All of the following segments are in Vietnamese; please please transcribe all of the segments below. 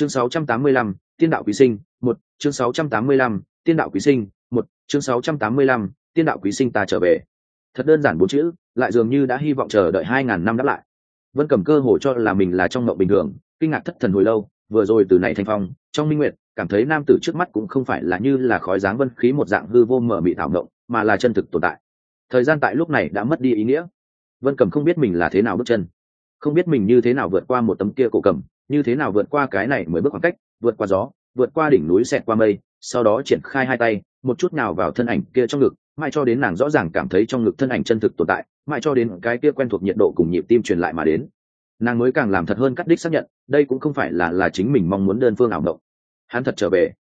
chương 685, tiên đạo quý sinh 1. chương 685, tiên đạo quý sinh 1. chương 685, tiên đạo quý sinh ta trở về thật đơn giản bốn chữ lại dường như đã hy vọng chờ đợi hai ngàn năm đáp lại vân cầm cơ hồ cho là mình là trong mộng bình thường kinh ngạc thất thần hồi lâu vừa rồi từ này thành phong trong minh nguyệt cảm thấy nam tử trước mắt cũng không phải là như là khói dáng vân khí một dạng hư vô mở mị thảo mộng mà là chân thực tồn tại thời gian tại lúc này đã mất đi ý nghĩa vân cầm không biết mình là thế nào bước chân không biết mình như thế nào vượt qua một tấm kia cổ cầm như thế nào vượt qua cái này mới bước khoảng cách, vượt qua gió, vượt qua đỉnh núi xẹt qua mây, sau đó triển khai hai tay, một chút nào vào thân ảnh kia trong ngực, mãi cho đến nàng rõ ràng cảm thấy trong ngực thân ảnh chân thực tồn tại, mãi cho đến cái kia quen thuộc nhiệt độ cùng nhịp tim truyền lại mà đến. Nàng mới càng làm thật hơn cắt đích xác nhận, đây cũng không phải là là chính mình mong muốn đơn phương ảo động hắn thật trở về.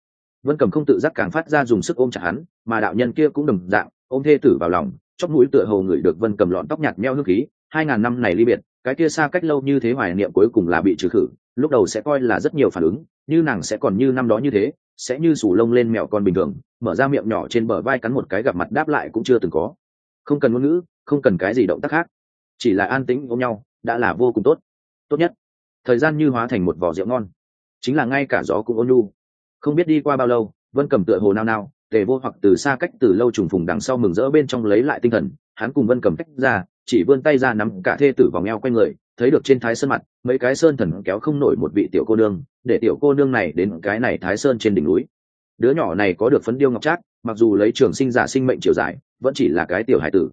Vân cầm không tự giác càng phát ra dùng sức ôm chặt hắn, mà đạo nhân kia cũng đồng dạng, ôm thê tử vào lòng, chóp mũi tựa hồ người được vân cầm lọn tóc nhạt meo hương khí hai ngàn năm này ly biệt, cái kia xa cách lâu như thế hoài niệm cuối cùng là bị trừ khử, lúc đầu sẽ coi là rất nhiều phản ứng, như nàng sẽ còn như năm đó như thế, sẽ như sủ lông lên mẹo con bình thường, mở ra miệng nhỏ trên bờ vai cắn một cái gặp mặt đáp lại cũng chưa từng có. Không cần ngôn ngữ, không cần cái gì động tác khác, chỉ là an tĩnh ôm nhau, đã là vô cùng tốt. Tốt nhất, thời gian như hóa thành một vỏ rượu ngon, chính là ngay cả gió cũng ôn nhu. Không biết đi qua bao lâu, vân cầm tựa hồ nao nao, tề vô hoặc từ xa cách từ lâu trùng phùng đằng sau mừng rỡ bên trong lấy lại tinh thần hắn cùng vân cầm cách ra, chỉ vươn tay ra nắm cả thê tử vòng eo quanh người, thấy được trên thái sơn mặt, mấy cái sơn thần kéo không nổi một vị tiểu cô nương, để tiểu cô nương này đến cái này thái sơn trên đỉnh núi. Đứa nhỏ này có được phấn điêu ngọc trác, mặc dù lấy trường sinh giả sinh mệnh chiều dài vẫn chỉ là cái tiểu hải tử.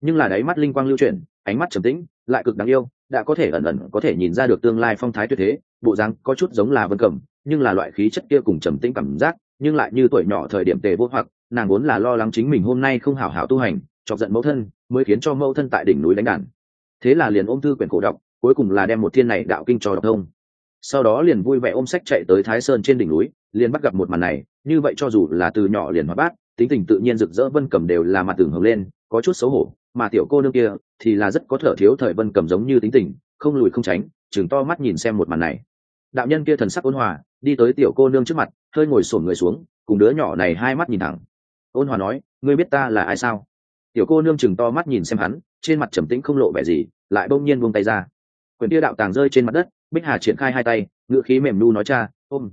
Nhưng là đáy mắt linh quang lưu chuyển, ánh mắt trầm tĩnh, lại cực đáng yêu, đã có thể ẩn ẩn có thể nhìn ra được tương lai phong thái tuyệt thế, bộ dáng có chút giống là vân cầm, nhưng là loại khí chất kia cùng trầm tĩnh cảm giác, nhưng lại như tuổi nhỏ thời điểm tề vô hoặc, nàng vốn là lo lắng chính mình hôm nay không hảo hảo tu hành chọc giận mẫu thân mới khiến cho mẫu thân tại đỉnh núi đánh đàn. Thế là liền ôm thư quyển cổ đọc, cuối cùng là đem một thiên này đạo kinh cho đọc thông. Sau đó liền vui vẻ ôm sách chạy tới thái sơn trên đỉnh núi, liền bắt gặp một màn này, như vậy cho dù là từ nhỏ liền hóa bát, tính tình tự nhiên rực rỡ vân cầm đều là mặt tưởng hồng lên, có chút xấu hổ, mà tiểu cô nương kia thì là rất có thở thiếu thời vân cầm giống như tính tình, không lùi không tránh, chừng to mắt nhìn xem một màn này. Đạo nhân kia thần sắc ôn hòa, đi tới tiểu cô nương trước mặt, hơi ngồi sổn người xuống, cùng đứa nhỏ này hai mắt nhìn thẳng. Ôn hòa nói, ngươi biết ta là ai sao? Tiểu cô nương chừng to mắt nhìn xem hắn, trên mặt trầm tĩnh không lộ vẻ gì, lại bỗng nhiên buông tay ra. Quyền tia đạo tàng rơi trên mặt đất, bích hà triển khai hai tay ngự khí mềm nu nói cha, ôm.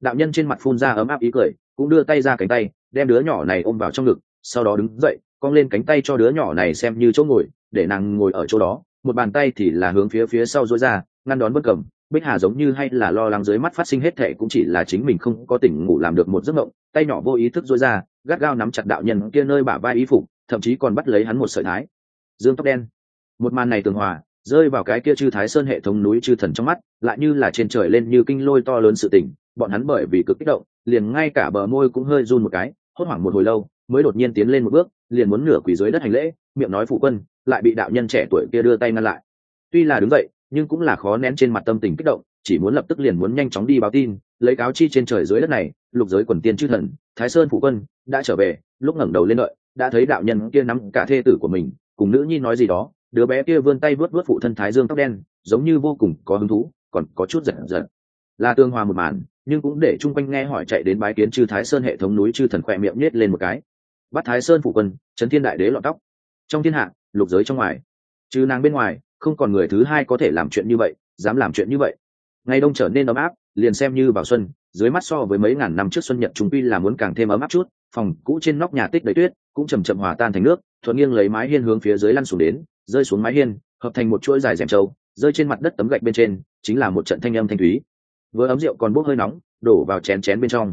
Đạo nhân trên mặt phun ra ấm áp ý cười, cũng đưa tay ra cánh tay, đem đứa nhỏ này ôm vào trong ngực, sau đó đứng dậy, cong lên cánh tay cho đứa nhỏ này xem như chỗ ngồi, để nàng ngồi ở chỗ đó. Một bàn tay thì là hướng phía phía sau dối ra, ngăn đón bất cầm. Bích hà giống như hay là lo lắng dưới mắt phát sinh hết thệ cũng chỉ là chính mình không có tỉnh ngủ làm được một giấc mộng. Tay nhỏ vô ý thức dối ra, gắt gao nắm chặt đạo nhân kia nơi bả vai ý phục thậm chí còn bắt lấy hắn một sợi thái. Dương tóc đen. Một màn này tường hòa rơi vào cái kia chư thái sơn hệ thống núi chư thần trong mắt lại như là trên trời lên như kinh lôi to lớn sự tình bọn hắn bởi vì cực kích động liền ngay cả bờ môi cũng hơi run một cái hốt hoảng một hồi lâu mới đột nhiên tiến lên một bước liền muốn nửa quỳ dưới đất hành lễ miệng nói phụ quân lại bị đạo nhân trẻ tuổi kia đưa tay ngăn lại. Tuy là đứng vậy, nhưng cũng là khó nén trên mặt tâm tình kích động chỉ muốn lập tức liền muốn nhanh chóng đi báo tin lấy cáo chi trên trời dưới đất này lục giới quần tiên chư thần thái sơn phụ quân đã trở về lúc ngẩng đầu lên đợi đã thấy đạo nhân kia nắm cả thê tử của mình, cùng nữ nhi nói gì đó, đứa bé kia vươn tay vớt vớt phụ thân thái dương tóc đen, giống như vô cùng có hứng thú, còn có chút giật giật là tương hòa một màn, nhưng cũng để chung quanh nghe hỏi chạy đến bái kiến chư thái sơn hệ thống núi chư thần khỏe miệng nhét lên một cái. Bắt thái sơn phụ quân trấn thiên đại đế lọt tóc. Trong thiên hạ, lục giới trong ngoài. Trừ nàng bên ngoài, không còn người thứ hai có thể làm chuyện như vậy, dám làm chuyện như vậy. Ngày đông trở nên ấm áp, liền xem như vào xuân, dưới mắt so với mấy ngàn năm trước xuân nhật chúng quy là muốn càng thêm ấm áp chút phòng cũ trên nóc nhà tích đầy tuyết, cũng chầm chậm hòa tan thành nước, thuận nghiêng lấy mái hiên hướng phía dưới lăn xuống đến, rơi xuống mái hiên, hợp thành một chuỗi dài rèm trâu, rơi trên mặt đất tấm gạch bên trên, chính là một trận thanh âm thanh thúy. Vừa ấm rượu còn bốc hơi nóng, đổ vào chén chén bên trong.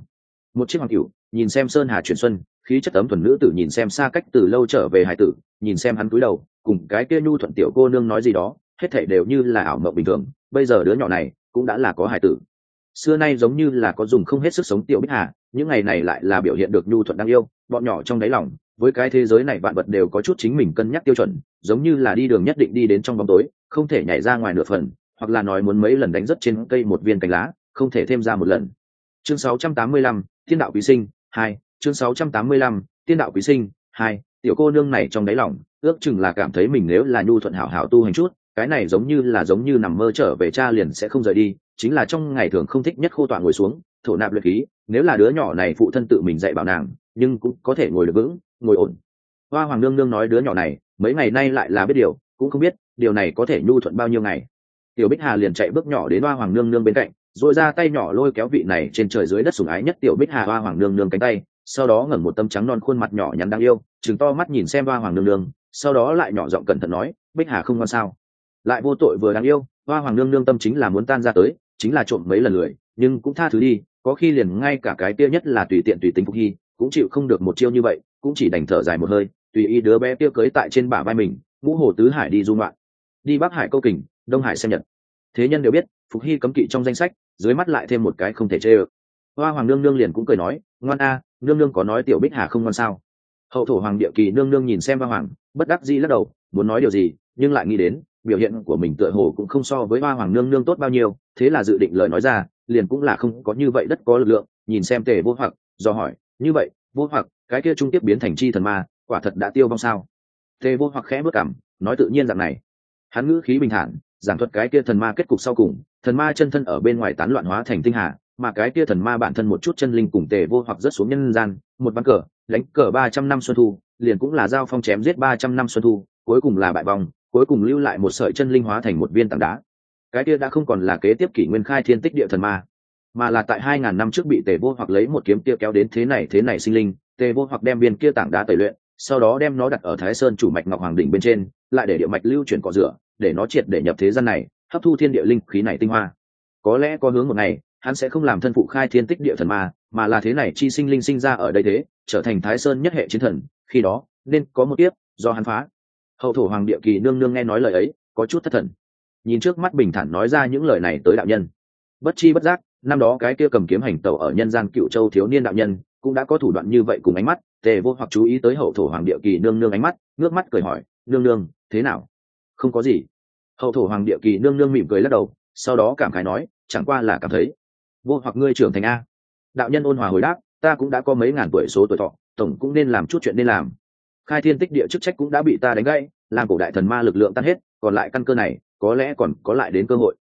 Một chiếc hoàng cửu, nhìn xem sơn hà chuyển xuân, khí chất ấm thuần nữ tử nhìn xem xa cách từ lâu trở về hải tử, nhìn xem hắn cúi đầu, cùng cái kia nhu thuận tiểu cô nương nói gì đó, hết thảy đều như là ảo mộng bình thường, bây giờ đứa nhỏ này cũng đã là có hải tử. Xưa nay giống như là có dùng không hết sức sống tiểu bích hà những ngày này lại là biểu hiện được nhu thuận đáng yêu bọn nhỏ trong đáy lòng với cái thế giới này vạn vật đều có chút chính mình cân nhắc tiêu chuẩn giống như là đi đường nhất định đi đến trong bóng tối không thể nhảy ra ngoài nửa phần hoặc là nói muốn mấy lần đánh rất trên cây một viên cành lá không thể thêm ra một lần. Chương 685, thiên đạo quý sinh hai chương 685, thiên đạo quý sinh hai tiểu cô nương này trong đáy lòng ước chừng là cảm thấy mình nếu là nhu thuận hảo hảo tu hành chút cái này giống như là giống như nằm mơ trở về cha liền sẽ không rời đi chính là trong ngày thường không thích nhất khô tọa ngồi xuống thổ nạp luyện khí, nếu là đứa nhỏ này phụ thân tự mình dạy bảo nàng, nhưng cũng có thể ngồi được vững, ngồi ổn. Hoa hoàng nương nương nói đứa nhỏ này, mấy ngày nay lại là biết điều, cũng không biết điều này có thể nhu thuận bao nhiêu ngày. Tiểu bích hà liền chạy bước nhỏ đến hoa hoàng nương nương bên cạnh, rồi ra tay nhỏ lôi kéo vị này trên trời dưới đất sủng ái nhất tiểu bích hà hoa hoàng nương nương cánh tay, sau đó ngẩng một tâm trắng non khuôn mặt nhỏ nhắn đáng yêu chừng to mắt nhìn xem hoa hoàng nương nương, sau đó lại nhỏ giọng cẩn thận nói, bích hà không ngon sao? Lại vô tội vừa đáng yêu, hoa hoàng nương nương tâm chính là muốn tan ra tới, chính là trộm mấy lần lười, nhưng cũng tha thứ đi có khi liền ngay cả cái kia nhất là tùy tiện tùy tính phục hy, cũng chịu không được một chiêu như vậy, cũng chỉ đành thở dài một hơi, tùy ý đứa bé kia cưới tại trên bả vai mình, ngũ hồ tứ hải đi du ngoạn. Đi bắc hải câu kình, đông hải xem nhật. Thế nhân đều biết, phục hy cấm kỵ trong danh sách, dưới mắt lại thêm một cái không thể chê ơ. Hoa hoàng nương nương liền cũng cười nói, ngoan a, nương nương có nói tiểu bích hà không ngoan sao? Hậu thổ hoàng địa kỳ nương nương nhìn xem hoa hoàng, bất đắc dĩ lắc đầu, muốn nói điều gì, nhưng lại nghĩ đến biểu hiện của mình tựa hồ cũng không so với hoa hoàng nương nương tốt bao nhiêu, thế là dự định lời nói ra, liền cũng là không có như vậy đất có lực lượng, nhìn xem tề vô hoặc, do hỏi, như vậy, vô hoặc, cái kia trung tiếp biến thành chi thần ma, quả thật đã tiêu vong sao? Tề vô hoặc khẽ bước cảm, nói tự nhiên rằng này. Hắn ngữ khí bình thản, giảng thuật cái kia thần ma kết cục sau cùng, thần ma chân thân ở bên ngoài tán loạn hóa thành tinh hà, mà cái kia thần ma bản thân một chút chân linh cùng tề vô hoặc rất xuống nhân gian, một ván cờ đánh cờ ba trăm năm xuân thu, liền cũng là giao phong chém giết ba trăm năm xuân thu, cuối cùng là bại vòng cuối cùng lưu lại một sợi chân linh hóa thành một viên tảng đá. Cái kia đã không còn là kế tiếp kỷ nguyên khai thiên tích địa thần ma, mà là tại hai ngàn năm trước bị tề vô hoặc lấy một kiếm kia kéo đến thế này thế này sinh linh, tề vô hoặc đem viên kia tảng đá tẩy luyện, sau đó đem nó đặt ở thái sơn chủ mạch ngọc hoàng đỉnh bên trên, lại để địa mạch lưu chuyển cỏ rửa, để nó triệt để nhập thế gian này, hấp thu thiên địa linh khí này tinh hoa. Có lẽ có hướng một ngày, hắn sẽ không làm thân phụ khai thiên tích địa thần ma, mà là thế này chi sinh linh sinh ra ở đây thế, trở thành thái sơn nhất hệ chiến thần, khi đó, nên có một tiếp do hắn phá hậu thổ hoàng địa kỳ nương nương nghe nói lời ấy, có chút thất thần. Nhìn trước mắt bình thản nói ra những lời này tới đạo nhân. Bất chi bất giác, năm đó cái kia cầm kiếm hành tẩu ở nhân gian cựu châu thiếu niên đạo nhân, cũng đã có thủ đoạn như vậy cùng ánh mắt, tề vô hoặc chú ý tới hậu thổ hoàng địa kỳ nương nương ánh mắt, ngước mắt cười hỏi, nương nương, thế nào? Không có gì. Hậu thổ hoàng địa kỳ nương nương mỉm cười lắc đầu, sau đó cảm khái nói, chẳng qua là cảm thấy, vô hoặc ngươi trưởng thành a. Đạo nhân ôn hòa hồi đáp, ta cũng đã có mấy ngàn tuổi số tuổi thọ, tổng cũng nên làm chút chuyện nên làm khai thiên tích địa chức trách cũng đã bị ta đánh gãy, làm cổ đại thần ma lực lượng tan hết, còn lại căn cơ này, có lẽ còn có lại đến cơ hội.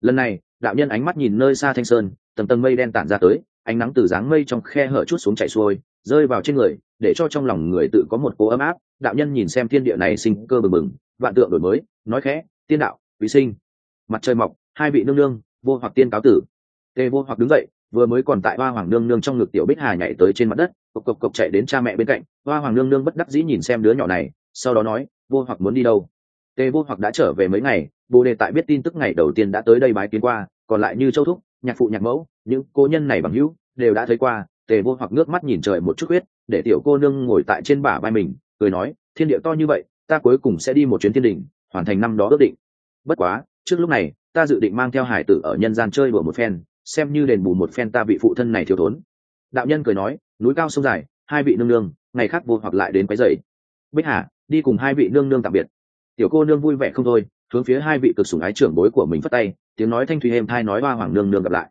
Lần này, đạo nhân ánh mắt nhìn nơi xa thanh sơn, tầng tầng mây đen tản ra tới, ánh nắng từ dáng mây trong khe hở chút xuống chạy xuôi, rơi vào trên người, để cho trong lòng người tự có một cố ấm áp. Đạo nhân nhìn xem thiên địa này sinh cơ bừng bừng, vạn tượng đổi mới, nói khẽ, tiên đạo, quý sinh. Mặt trời mọc, hai vị nương nương, vô hoặc tiên cáo tử. Tê vô hoặc đứng dậy, vừa mới còn tại hoa hoàng nương nương trong ngực tiểu bích hà nhảy tới trên mặt đất cộc cộc cộc chạy đến cha mẹ bên cạnh, hoa hoàng nương nương bất đắc dĩ nhìn xem đứa nhỏ này, sau đó nói, vô hoặc muốn đi đâu? Tê vô hoặc đã trở về mấy ngày, bồ đề tại biết tin tức ngày đầu tiên đã tới đây bái kiến qua, còn lại như châu thúc, nhạc phụ nhạc mẫu, những cô nhân này bằng hữu đều đã thấy qua. Tề vô hoặc ngước mắt nhìn trời một chút huyết, để tiểu cô nương ngồi tại trên bả vai mình, cười nói, thiên địa to như vậy, ta cuối cùng sẽ đi một chuyến thiên đình, hoàn thành năm đó ước định. Bất quá, trước lúc này, ta dự định mang theo hải tử ở nhân gian chơi đùa một phen, xem như đền bù một phen ta bị phụ thân này thiếu thốn đạo nhân cười nói, núi cao sông dài, hai vị nương nương, ngày khác vô hoặc lại đến quấy dậy bích hà, đi cùng hai vị nương nương tạm biệt. Tiểu cô nương vui vẻ không thôi, hướng phía hai vị cực sủng ái trưởng bối của mình phất tay, tiếng nói thanh thùy êm thai nói hoa hoàng nương nương gặp lại.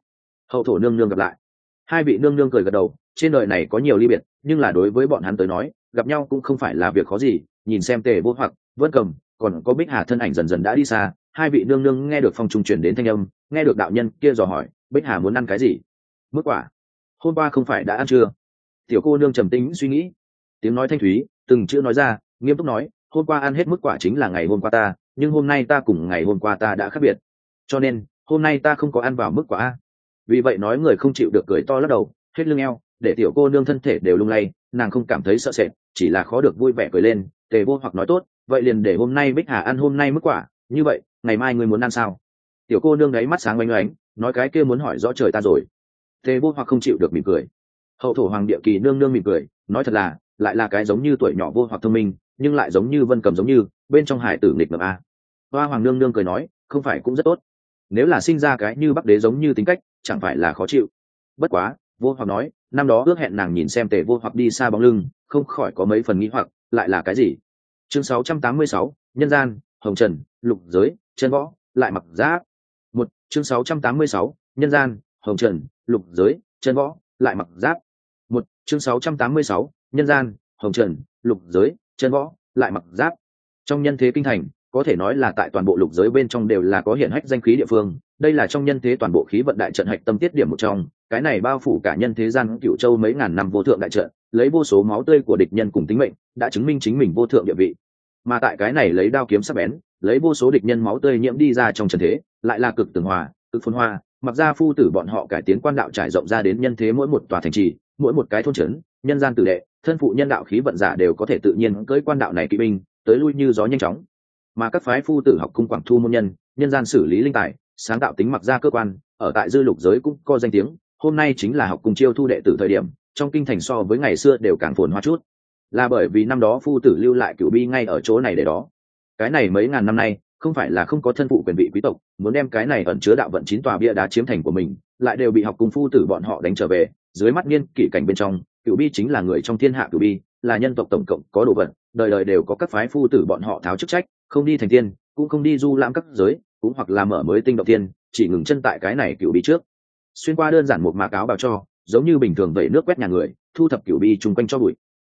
Hậu thổ nương nương gặp lại. Hai vị nương nương cười gật đầu, trên đời này có nhiều ly biệt, nhưng là đối với bọn hắn tới nói, gặp nhau cũng không phải là việc khó gì, nhìn xem tề vô hoặc, vân cầm, còn có bích hà thân ảnh dần dần đã đi xa, hai vị nương nương nghe được phong trung truyền đến thanh âm, nghe được đạo nhân kia dò hỏi, bích hà muốn ăn cái gì? Mức quả hôm qua không phải đã ăn chưa? Tiểu cô nương trầm tính suy nghĩ. Tiếng nói thanh thúy, từng chữ nói ra, nghiêm túc nói, hôm qua ăn hết mức quả chính là ngày hôm qua ta, nhưng hôm nay ta cùng ngày hôm qua ta đã khác biệt. Cho nên, hôm nay ta không có ăn vào mức quả vì vậy nói người không chịu được cười to lắc đầu, hết lưng eo, để tiểu cô nương thân thể đều lung lay, nàng không cảm thấy sợ sệt, chỉ là khó được vui vẻ cười lên, tề vô hoặc nói tốt, vậy liền để hôm nay bích hà ăn hôm nay mức quả, như vậy, ngày mai ngươi muốn ăn sao? Tiểu cô nương ấy mắt sáng oanh oánh, nói cái kia muốn hỏi rõ trời ta rồi tề vô hoặc không chịu được mỉm cười. Hậu thổ hoàng địa kỳ nương nương mỉm cười nói thật là lại là cái giống như tuổi nhỏ vô hoặc thông minh nhưng lại giống như vân cầm giống như bên trong hải tử nghịch ngợm a. Hoa hoàng nương nương cười nói không phải cũng rất tốt. Nếu là sinh ra cái như bắc đế giống như tính cách chẳng phải là khó chịu. Bất quá vô hoặc nói năm đó ước hẹn nàng nhìn xem tề vô hoặc đi xa bóng lưng không khỏi có mấy phần nghĩ hoặc lại là cái gì? Chương 686, nhân gian hồng trần lục giới chân võ lại mặc giáp. Một chương 686, nhân gian hồng trần lục giới chân võ lại mặc giáp. Một chương 686, nhân gian hồng trần lục giới chân võ lại mặc giáp. Trong nhân thế kinh thành có thể nói là tại toàn bộ lục giới bên trong đều là có hiện hách danh khí địa phương. Đây là trong nhân thế toàn bộ khí vận đại trận hạch tâm tiết điểm một trong. Cái này bao phủ cả nhân thế gian cựu châu mấy ngàn năm vô thượng đại trận lấy vô số máu tươi của địch nhân cùng tính mệnh đã chứng minh chính mình vô thượng địa vị. Mà tại cái này lấy đao kiếm sắc bén lấy vô số địch nhân máu tươi nhiễm đi ra trong trần thế lại là cực tường hòa cực phun hoa mặc ra phu tử bọn họ cải tiến quan đạo trải rộng ra đến nhân thế mỗi một tòa thành trì, mỗi một cái thôn trấn, nhân gian tử đệ, thân phụ nhân đạo khí vận giả đều có thể tự nhiên cưỡi quan đạo này kỵ binh, tới lui như gió nhanh chóng. Mà các phái phu tử học cung quảng thu môn nhân nhân gian xử lý linh tài, sáng tạo tính mặc ra cơ quan, ở tại dư lục giới cũng có danh tiếng, hôm nay chính là học cung chiêu thu đệ tử thời điểm, trong kinh thành so với ngày xưa đều càng phồn hoa chút. Là bởi vì năm đó phu tử lưu lại cựu bi ngay ở chỗ này để đó. Cái này mấy ngàn năm nay không phải là không có thân phụ quyền vị quý tộc, muốn đem cái này ẩn chứa đạo vận chín tòa bia đá chiếm thành của mình, lại đều bị học cung phu tử bọn họ đánh trở về, dưới mắt niên kỷ cảnh bên trong cựu bi chính là người trong thiên hạ cựu bi, là nhân tộc tổng cộng có đồ vật, đời đời đều có các phái phu tử bọn họ tháo chức trách, không đi thành tiên, cũng không đi du lãm các giới, cũng hoặc là mở mới tinh động tiên, chỉ ngừng chân tại cái này cựu bi trước. Xuyên qua đơn giản một mạc áo bào cho, giống như bình thường vậy nước quét nhà người, thu thập cựu bi chung quanh cho bụi.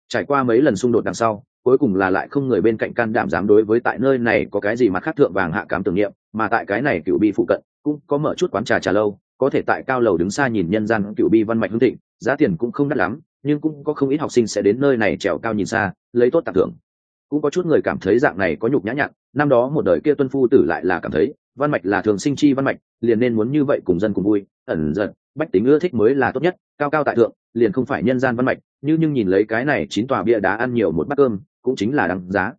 Trải qua mấy lần xung đột đằng sau cuối cùng là lại không người bên cạnh can đảm dám đối với tại nơi này có cái gì mà khác thượng vàng hạ cám tưởng niệm, mà tại cái này cựu bi phụ cận, cũng có mở chút quán trà trà lâu, có thể tại cao lầu đứng xa nhìn nhân gian cựu bi văn mạch hương thịnh, giá tiền cũng không đắt lắm, nhưng cũng có không ít học sinh sẽ đến nơi này trèo cao nhìn xa, lấy tốt tặng thưởng. Cũng có chút người cảm thấy dạng này có nhục nhã nhặn, năm đó một đời kia tuân phu tử lại là cảm thấy, văn mạch là thường sinh chi văn mạch, liền nên muốn như vậy cùng dân cùng vui, ẩn giật bách tính ưa thích mới là tốt nhất, cao cao tại thượng, liền không phải nhân gian văn mạch, như nhưng nhìn lấy cái này chín tòa bia đá ăn nhiều một bát cơm, cũng chính là đáng giá.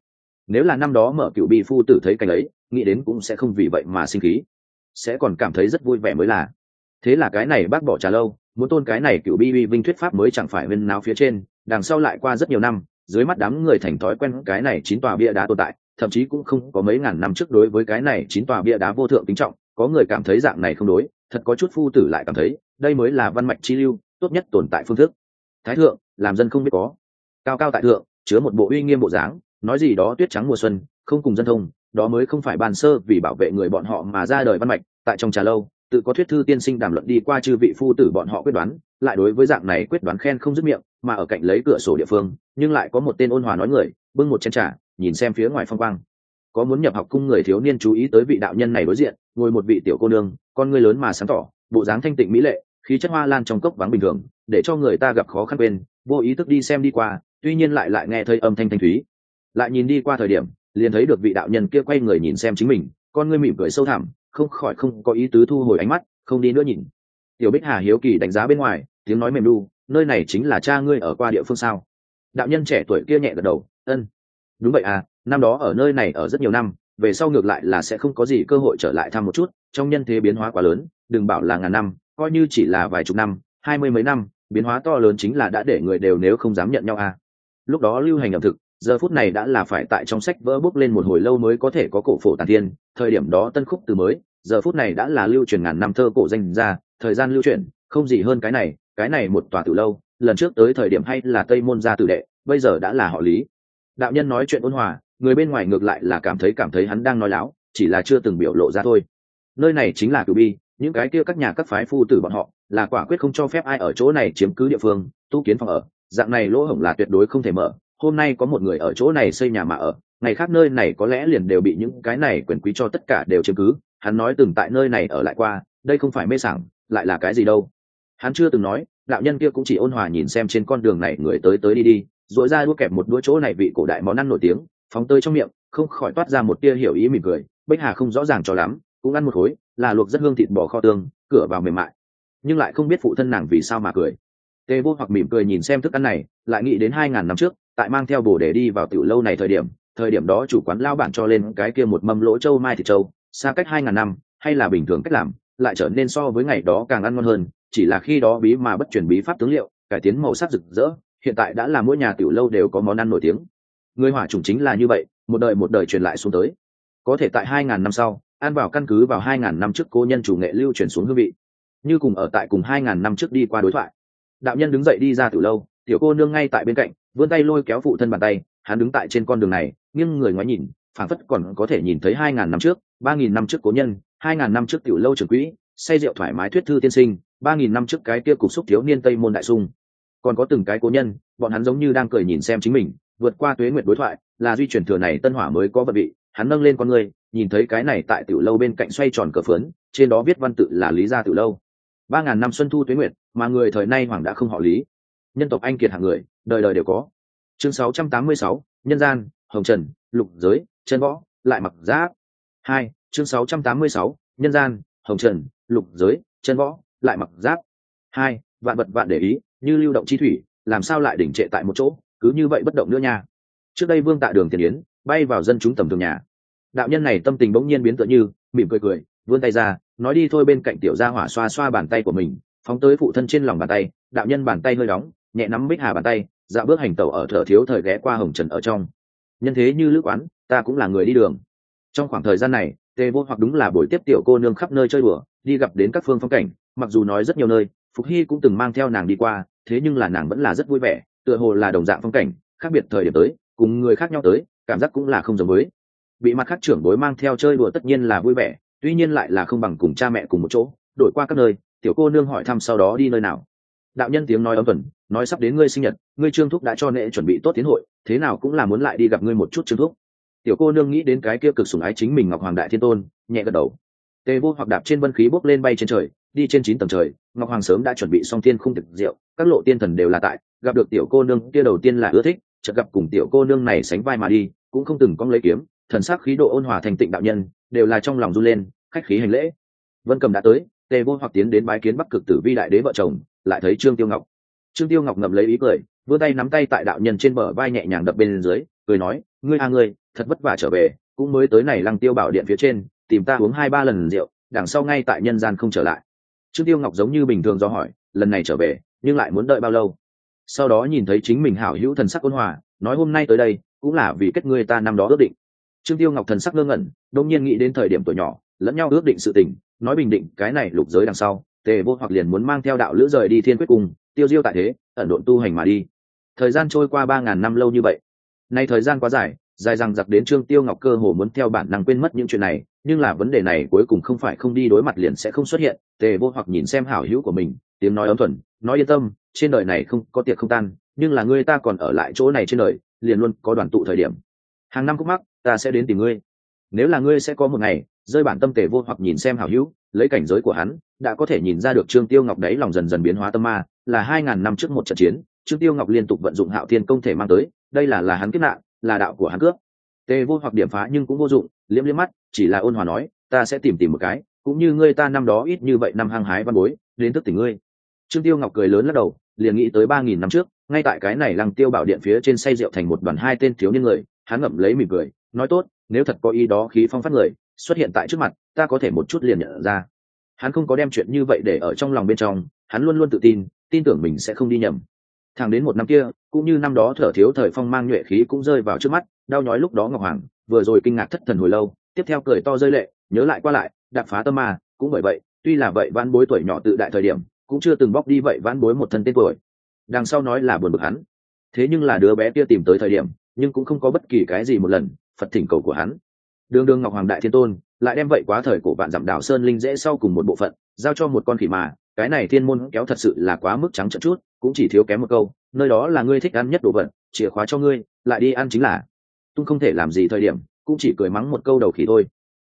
Nếu là năm đó mở cựu bi phu tử thấy cảnh ấy, nghĩ đến cũng sẽ không vì vậy mà sinh khí. Sẽ còn cảm thấy rất vui vẻ mới là. Thế là cái này bác bỏ trà lâu, muốn tôn cái này cựu bi bi vinh thuyết pháp mới chẳng phải bên nào phía trên, đằng sau lại qua rất nhiều năm, dưới mắt đám người thành thói quen cái này chín tòa bia đá tồn tại, thậm chí cũng không có mấy ngàn năm trước đối với cái này chín tòa bia đá vô thượng kính trọng, có người cảm thấy dạng này không đối, thật có chút phu tử lại cảm thấy đây mới là văn mạch chi lưu, tốt nhất tồn tại phương thức. Thái thượng, làm dân không biết có. Cao cao tại thượng, chứa một bộ uy nghiêm bộ dáng, nói gì đó tuyết trắng mùa xuân, không cùng dân thông, đó mới không phải bàn sơ vì bảo vệ người bọn họ mà ra đời văn mạch, tại trong trà lâu, tự có thuyết thư tiên sinh đàm luận đi qua chư vị phu tử bọn họ quyết đoán, lại đối với dạng này quyết đoán khen không dứt miệng, mà ở cạnh lấy cửa sổ địa phương, nhưng lại có một tên ôn hòa nói người, bưng một chén trà, nhìn xem phía ngoài phong quang. Có muốn nhập học cung người thiếu niên chú ý tới vị đạo nhân này đối diện, ngồi một vị tiểu cô nương, con người lớn mà sáng tỏ, bộ dáng thanh tịnh mỹ lệ khí chất hoa lan trong cốc vắng bình thường, để cho người ta gặp khó khăn quên, vô ý thức đi xem đi qua, tuy nhiên lại lại nghe thấy âm thanh thanh thúy. Lại nhìn đi qua thời điểm, liền thấy được vị đạo nhân kia quay người nhìn xem chính mình, con ngươi mỉm cười sâu thẳm, không khỏi không có ý tứ thu hồi ánh mắt, không đi nữa nhìn. Tiểu bích hà hiếu kỳ đánh giá bên ngoài, tiếng nói mềm đu nơi này chính là cha ngươi ở qua địa phương sao? Đạo nhân trẻ tuổi kia nhẹ gật đầu, ân. Đúng vậy à năm đó ở nơi này ở rất nhiều năm, về sau ngược lại là sẽ không có gì cơ hội trở lại thăm một chút, trong nhân thế biến hóa quá lớn, đừng bảo là ngàn năm coi như chỉ là vài chục năm, hai mươi mấy năm, biến hóa to lớn chính là đã để người đều nếu không dám nhận nhau à. Lúc đó lưu hành ẩm thực, giờ phút này đã là phải tại trong sách vỡ bút lên một hồi lâu mới có thể có cổ phổ tàn thiên, thời điểm đó tân khúc từ mới, giờ phút này đã là lưu truyền ngàn năm thơ cổ danh ra, thời gian lưu truyền, không gì hơn cái này cái này một tòa từ lâu, lần trước tới thời điểm hay là tây môn gia tử đệ, bây giờ đã là họ lý. Đạo nhân nói chuyện ôn hòa, người bên ngoài ngược lại là cảm thấy cảm thấy hắn đang nói láo, chỉ là chưa từng biểu lộ ra thôi. Nơi này chính là cửu bi những cái kia các nhà các phái phu tử bọn họ, là quả quyết không cho phép ai ở chỗ này chiếm cứ địa phương, tu kiến phòng ở. Dạng này lỗ hổng là tuyệt đối không thể mở. Hôm nay có một người ở chỗ này xây nhà mà ở, ngày khác nơi này có lẽ liền đều bị những cái này quyền quý cho tất cả đều chiếm cứ. Hắn nói từng tại nơi này ở lại qua, đây không phải mê sảng, lại là cái gì đâu. Hắn chưa từng nói, đạo nhân kia cũng chỉ ôn hòa nhìn xem trên con đường này người tới tới đi đi dội ra đua kẹp một đũa chỗ này vị cổ đại món ăn nổi tiếng, phóng tơi trong miệng, không khỏi toát ra một tia hiểu ý mỉm cười. Bích hà không rõ ràng cho lắm, cũng ăn một khối là luộc rất hương thịt bò kho tương, cửa vào mềm mại. Nhưng lại không biết phụ thân nàng vì sao mà cười. Tê vô hoặc mỉm cười nhìn xem thức ăn này, lại nghĩ đến hai ngàn năm trước, tại mang theo bồ để đi vào tiểu lâu này thời điểm thời điểm đó chủ quán lao bản cho lên cái kia một mâm lỗ châu mai thịt châu xa cách hai ngàn năm, hay là bình thường cách làm, lại trở nên so với ngày đó càng ăn ngon hơn, chỉ là khi đó bí mà bất chuyển bí pháp tướng liệu, cải tiến màu sắc rực rỡ, hiện tại đã là mỗi nhà tiểu lâu đều có món ăn nổi tiếng. Người hỏa chủng chính là như vậy, một đời một đời truyền lại xuống tới. Có thể tại hai ngàn năm sau ăn vào căn cứ vào 2.000 năm trước cô nhân chủ nghệ lưu truyền xuống hương vị. Như cùng ở tại cùng 2.000 năm trước đi qua đối thoại. Đạo nhân đứng dậy đi ra từ lâu, tiểu cô nương ngay tại bên cạnh, vươn tay lôi kéo phụ thân bàn tay, hắn đứng tại trên con đường này, nghiêng người ngoái nhìn, phảng phất còn có thể nhìn thấy 2.000 năm trước 3.000 năm trước cố nhân 2.000 năm trước tiểu lâu trưởng quỹ, say rượu thoải mái thuyết thư tiên sinh 3.000 năm trước cái kia cục xúc thiếu niên tây môn đại sung. Còn có từng cái cố nhân, bọn hắn giống như đang cười nhìn xem chính mình, vượt qua tuế nguyệt đối thoại, là duy truyền thừa này tân hỏa mới có vật vị hắn nâng lên con người nhìn thấy cái này tại tiểu lâu bên cạnh xoay tròn cờ phớn trên đó viết văn tự là lý gia tiểu lâu. Ba ngàn năm xuân thu tuế nguyệt mà người thời nay hoàng đã không họ lý. Nhân tộc anh kiệt hạng người đời đời đều có. Chương 686, nhân gian hồng trần lục giới chân võ lại mặc giáp hai chương 686, nhân gian hồng trần lục giới chân võ lại mặc giáp hai vạn vật vạn để ý như lưu động chi thủy làm sao lại đỉnh trệ tại một chỗ cứ như vậy bất động nữa nha. Trước đây vương tạ đường tiền yến bay vào dân chúng tầm thường nhà. Đạo nhân này tâm tình bỗng nhiên biến tựa như, mỉm cười cười, vươn tay ra, nói đi thôi bên cạnh tiểu gia hỏa xoa xoa bàn tay của mình, phóng tới phụ thân trên lòng bàn tay, đạo nhân bàn tay hơi đóng, nhẹ nắm bích hà bàn tay dạo bước hành tẩu ở thở thiếu thời ghé qua hồng trần ở trong. Nhân thế như lữ quán, ta cũng là người đi đường. Trong khoảng thời gian này tề vô hoặc đúng là buổi tiếp tiểu cô nương khắp nơi chơi đùa, đi gặp đến các phương phong cảnh, mặc dù nói rất nhiều nơi, phục hy cũng từng mang theo nàng đi qua, thế nhưng là nàng vẫn là rất vui vẻ, tựa hồ là đồng dạng phong cảnh, khác biệt thời điểm tới, cùng người khác nhau tới cảm giác cũng là không giống với. Bị mặt khác trưởng bối mang theo chơi đùa tất nhiên là vui vẻ, tuy nhiên lại là không bằng cùng cha mẹ cùng một chỗ, đổi qua các nơi, tiểu cô nương hỏi thăm sau đó đi nơi nào. Đạo nhân tiếng nói ấm tuần nói sắp đến ngươi sinh nhật, ngươi trương thúc đã cho nệ chuẩn bị tốt tiến hội, thế nào cũng là muốn lại đi gặp ngươi một chút trương thúc. Tiểu cô nương nghĩ đến cái kia cực sủng ái chính mình ngọc hoàng đại thiên tôn, nhẹ gật đầu. Tề vô hoặc đạp trên vân khí bốc lên bay trên trời, đi trên chín tầng trời, ngọc hoàng sớm đã chuẩn bị xong tiên khung thực rượu, các lộ tiên thần đều là tại, gặp được tiểu cô nương kia đầu tiên là ưa thích chợt gặp cùng tiểu cô nương này sánh vai mà đi, cũng không từng cong lấy kiếm, thần sắc khí độ ôn hòa thành tịnh đạo nhân, đều là trong lòng run lên, khách khí hành lễ. Vân cầm đã tới, tề vô hoặc tiến đến bái kiến bắc cực tử vi đại đế vợ chồng, lại thấy trương tiêu ngọc. Trương tiêu ngọc ngậm lấy ý cười, vươn tay nắm tay tại đạo nhân trên bờ vai nhẹ nhàng đập bên dưới, cười nói, ngươi a ngươi, thật vất vả trở về, cũng mới tới này lăng tiêu bảo điện phía trên, tìm ta uống hai ba lần rượu, đằng sau ngay tại nhân gian không trở lại. Trương tiêu ngọc giống như bình thường do hỏi, lần này trở về, nhưng lại muốn đợi bao lâu? Sau đó nhìn thấy chính mình hảo hữu thần sắc ôn hòa, nói hôm nay tới đây, cũng là vì kết ngươi ta năm đó ước định. Trương tiêu ngọc thần sắc ngơ ngẩn đông nhiên nghĩ đến thời điểm tuổi nhỏ, lẫn nhau ước định sự tình, nói bình định, cái này lục giới đằng sau, tề vô hoặc liền muốn mang theo đạo lữ rời đi thiên quyết cung, tiêu diêu tại thế, ẩn độn tu hành mà đi. Thời gian trôi qua ba ngàn năm lâu như vậy. Nay thời gian quá dài dài rằng giặc đến trương tiêu ngọc cơ hồ muốn theo bản năng quên mất những chuyện này, nhưng là vấn đề này cuối cùng không phải không đi đối mặt liền sẽ không xuất hiện, tề vô hoặc nhìn xem hảo hữu của mình tiếng nói ấm thuần, nói yên tâm, trên đời này không có tiệc không tan, nhưng là ngươi ta còn ở lại chỗ này trên đời, liền luôn có đoàn tụ thời điểm. Hàng năm khúc mắc, ta sẽ đến tìm ngươi. Nếu là ngươi sẽ có một ngày, rơi bản tâm tề vô hoặc nhìn xem hảo hữu, lấy cảnh giới của hắn, đã có thể nhìn ra được trương tiêu ngọc đấy lòng dần dần biến hóa tâm ma, là hai ngàn năm trước một trận chiến, trương tiêu ngọc liên tục vận dụng hạo thiên công thể mang tới, đây là là hắn kiếp nạn, là đạo của hắn cướp. Tề vô hoặc điểm phá nhưng cũng vô dụng, liếm liếm mắt, chỉ là ôn hòa nói, ta sẽ tìm tìm một cái, cũng như ngươi ta năm đó ít như vậy năm hăng hái văn bối, đến thức tỉnh ngươi trương tiêu ngọc cười lớn lắc đầu, liền nghĩ tới ba nghìn năm trước, ngay tại cái này lăng tiêu bảo điện phía trên say rượu thành một đoàn hai tên thiếu niên người, hắn ngậm lấy mỉm cười, nói tốt, nếu thật có ý đó khí phong phát người, xuất hiện tại trước mặt, ta có thể một chút liền nhận ra. Hắn không có đem chuyện như vậy để ở trong lòng bên trong, hắn luôn luôn tự tin tin tưởng mình sẽ không đi nhầm. Thẳng đến một năm kia, cũng như năm đó thở thiếu thời phong mang nhuệ khí cũng rơi vào trước mắt, đau nhói lúc đó ngọc hoàng, vừa rồi kinh ngạc thất thần hồi lâu, tiếp theo cười to rơi lệ, nhớ lại qua lại, đạp phá tâm mà cũng bởi vậy, tuy là vậy vãn bối tuổi nhỏ tự đại thời điểm cũng chưa từng bóc đi vậy vãn bối một thân tên tuổi. Đằng sau nói là buồn bực hắn. Thế nhưng là đứa bé kia tìm tới thời điểm, nhưng cũng không có bất kỳ cái gì một lần, phật thỉnh cầu của hắn. Đường đường ngọc hoàng đại thiên tôn lại đem vậy quá thời cổ vạn dặm đảo sơn linh dễ sau cùng một bộ phận, giao cho một con khỉ mà, cái này thiên môn kéo thật sự là quá mức trắng trợn chút, cũng chỉ thiếu kém một câu, nơi đó là ngươi thích ăn nhất đồ vật, chìa khóa cho ngươi, lại đi ăn chính là. Tung không thể làm gì thời điểm, cũng chỉ cười mắng một câu đầu khỉ thôi.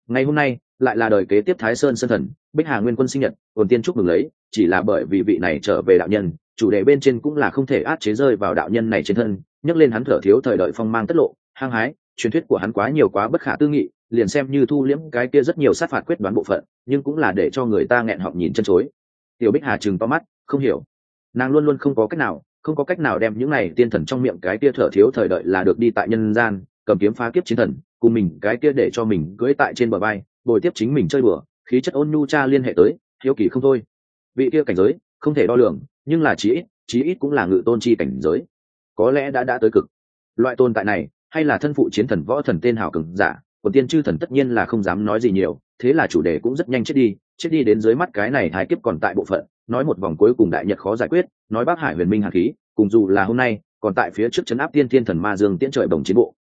Ngày hôm nay lại là đời kế tiếp thái sơn sơn thần, bích hà nguyên quân sinh nhật ồn tiên chúc mừng lấy, chỉ là bởi vì vị này trở về đạo nhân, chủ đề bên trên cũng là không thể át chế rơi vào đạo nhân này trên thân, nhắc lên hắn thở thiếu thời đợi phong mang tất lộ, hăng hái, truyền thuyết của hắn quá nhiều quá bất khả tư nghị, liền xem như thu liễm cái kia rất nhiều sát phạt quyết đoán bộ phận, nhưng cũng là để cho người ta nghẹn họng nhìn chân chối. Tiểu bích hà chừng to mắt, không hiểu. Nàng luôn luôn không có cách nào, không có cách nào đem những này tiên thần trong miệng cái kia thở thiếu thời đợi là được đi tại nhân gian, cầm kiếm phá kiếp chiến thần, cùng mình cái kia để cho mình cưỡi tại trên bờ bay bồi tiếp chính mình chơi bừa khí chất ôn nhu cha liên hệ tới, hiếu kỳ không thôi. Vị kia cảnh giới, không thể đo lường, nhưng là chí ít chí ít cũng là ngự tôn chi cảnh giới. Có lẽ đã đã tới cực. Loại tồn tại này, hay là thân phụ chiến thần võ thần tên hào cường giả còn tiên chư thần tất nhiên là không dám nói gì nhiều, thế là chủ đề cũng rất nhanh chết đi chết đi đến dưới mắt cái này thái kiếp còn tại bộ phận, nói một vòng cuối cùng đại nhật khó giải quyết, nói bác hải huyền minh hạt khí, cùng dù là hôm nay, còn tại phía trước chấn áp tiên thiên thần ma dương tiễn trời bồng chiến bộ.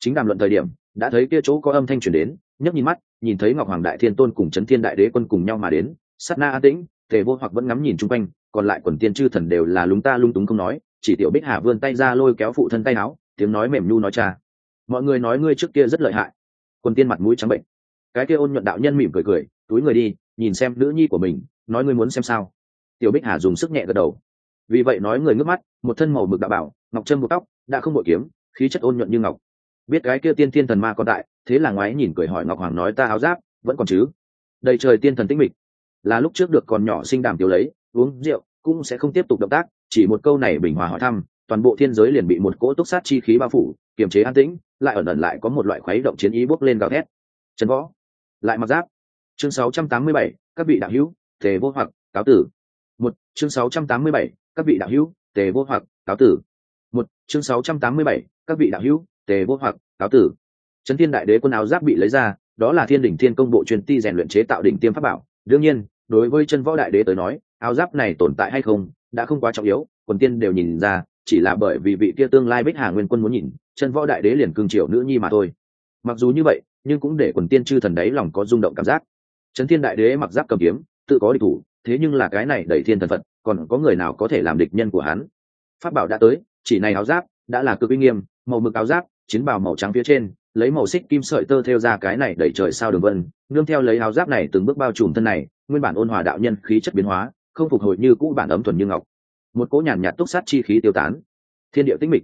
Chính đàm luận thời điểm, đã thấy kia chỗ có âm thanh truyền đến nhấc nhìn mắt, nhìn thấy ngọc hoàng đại thiên tôn cùng chấn thiên đại đế quân cùng nhau mà đến, sát na an tĩnh, tề vô hoặc vẫn ngắm nhìn chung quanh, còn lại quần tiên chư thần đều là lúng ta lung túng không nói, chỉ tiểu bích hà vươn tay ra lôi kéo phụ thân tay áo, tiếng nói mềm nhu nói cha. Mọi người nói ngươi trước kia rất lợi hại. Quần tiên mặt mũi trắng bệnh. Cái kia ôn nhuận đạo nhân mỉm cười cười, túi người đi, nhìn xem nữ nhi của mình, nói ngươi muốn xem sao. Tiểu bích hà dùng sức nhẹ gật đầu. Vì vậy nói người ngước mắt, một thân màu mực đạo bảo, ngọc trâm một tóc, đã không bội kiếm, khí chất ôn nhuận như ngọc biết cái kia tiên thiên thần ma còn đại thế là ngoái nhìn cười hỏi ngọc hoàng nói ta áo giáp vẫn còn chứ? Đầy trời tiên thần tĩnh mịch. Là lúc trước được còn nhỏ sinh đảm tiêu lấy uống rượu cũng sẽ không tiếp tục động tác chỉ một câu này bình hòa hỏi thăm toàn bộ thiên giới liền bị một cỗ túc sát chi khí bao phủ kiềm chế an tĩnh lại ẩn ẩn lại có một loại khuấy động chiến ý bốc lên gào thét. Trần võ lại mặc giáp. Chương 687, các vị đạo hữu tề vô hoặc cáo tử. Một chương 687, các vị đạo hữu tề vô hoặc cáo tử. Một chương 687, các vị đạo hữu tề vô hoặc cáo tử. Trấn thiên đại đế quân áo giáp bị lấy ra, đó là thiên đỉnh thiên công bộ truyền ti rèn luyện chế tạo đỉnh tiêm pháp bảo. Đương nhiên, đối với chân võ đại đế tới nói, áo giáp này tồn tại hay không, đã không quá trọng yếu, quần tiên đều nhìn ra, chỉ là bởi vì vị kia tương lai bích hà nguyên quân muốn nhìn, chân võ đại đế liền cương triều nữ nhi mà thôi. Mặc dù như vậy, nhưng cũng để quần tiên chư thần đấy lòng có rung động cảm giác. Trấn thiên đại đế mặc giáp cầm kiếm, tự có địch thủ, thế nhưng là cái này đẩy thiên thần phật, còn có người nào có thể làm địch nhân của hắn? Pháp bảo đã tới, chỉ này áo giáp đã là cực uy nghiêm, màu mực áo giáp chiến bào màu trắng phía trên, lấy màu xích kim sợi tơ theo ra cái này đẩy trời sao đường vân, nương theo lấy áo giáp này từng bước bao trùm thân này, nguyên bản ôn hòa đạo nhân khí chất biến hóa, không phục hồi như cũ bản ấm thuần như ngọc. Một cỗ nhàn nhạt túc sát chi khí tiêu tán. Thiên địa tĩnh mịch.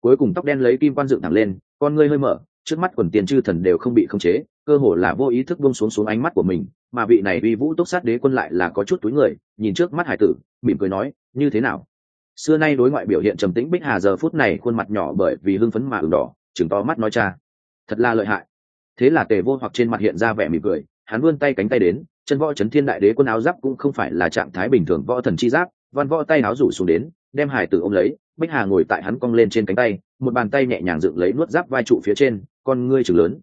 Cuối cùng tóc đen lấy kim quan dựng thẳng lên, con ngươi hơi mở, trước mắt quần tiền chư thần đều không bị khống chế, cơ hồ là vô ý thức buông xuống xuống ánh mắt của mình, mà vị này uy vũ túc sát đế quân lại là có chút túi người, nhìn trước mắt hải tử, mỉm cười nói, như thế nào? Xưa nay đối ngoại biểu hiện trầm tĩnh bích hà giờ phút này khuôn mặt nhỏ bởi vì hưng phấn mà ửng đỏ chừng to mắt nói cha, thật là lợi hại. Thế là tề vô hoặc trên mặt hiện ra vẻ mỉm cười, hắn vươn tay cánh tay đến, chân võ chấn thiên đại đế quân áo giáp cũng không phải là trạng thái bình thường võ thần chi giáp, văn võ tay áo rủ xuống đến, đem hải tử ôm lấy, bích hà ngồi tại hắn cong lên trên cánh tay, một bàn tay nhẹ nhàng dựng lấy nuốt giáp vai trụ phía trên, con ngươi chừng lớn.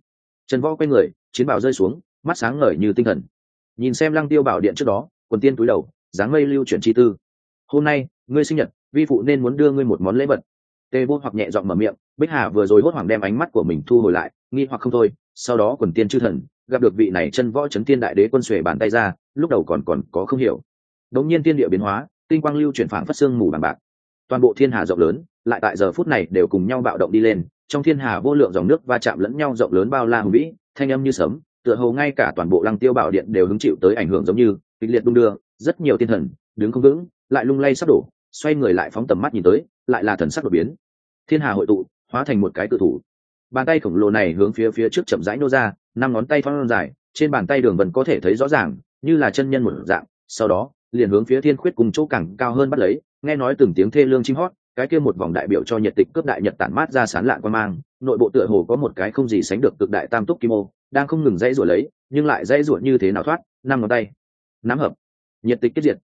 Chân võ quay người, chiến bảo rơi xuống, mắt sáng ngời như tinh thần. Nhìn xem lăng tiêu bảo điện trước đó, quần tiên túi đầu, dáng mây lưu chuyển chi tư. Hôm nay, ngươi sinh nhật, vi phụ nên muốn đưa ngươi một món lễ vật tê vô hoặc nhẹ giọng mở miệng, bích hà vừa rồi hốt hoảng đem ánh mắt của mình thu hồi lại, nghi hoặc không thôi, sau đó quần tiên chư thần, gặp được vị này chân võ chấn tiên đại đế quân xuề bàn tay ra, lúc đầu còn còn có không hiểu. Đống nhiên tiên địa biến hóa, tinh quang lưu chuyển phảng phất xương mù bằng bạc. Toàn bộ thiên hà rộng lớn, lại tại giờ phút này đều cùng nhau bạo động đi lên, trong thiên hà vô lượng dòng nước va chạm lẫn nhau rộng lớn bao la hùng vĩ, thanh âm như sấm, tựa hồ ngay cả toàn bộ lăng tiêu bảo điện đều hứng chịu tới ảnh hưởng giống như kịch liệt đung đưa, rất nhiều thiên thần, đứng không vững, lại lung lay sắp đổ xoay người lại phóng tầm mắt nhìn tới, lại là thần sắc đột biến. Thiên hà hội tụ, hóa thành một cái cự thủ. Bàn tay khổng lồ này hướng phía phía trước chậm rãi nô ra, năm ngón tay phong dài, trên bàn tay đường vân có thể thấy rõ ràng, như là chân nhân một dạng, sau đó, liền hướng phía thiên khuyết cùng chỗ cẳng cao hơn bắt lấy, nghe nói từng tiếng thê lương chim hót, cái kia một vòng đại biểu cho nhật tịch cướp đại nhật tản mát ra sán lạn quan mang, nội bộ tựa hồ có một cái không gì sánh được cực đại tam túc kim ô, đang không ngừng dãy rủa lấy, nhưng lại dãy rủa như thế nào thoát, năm ngón tay. Nắm hợp. Nhiệt tịch kết diệt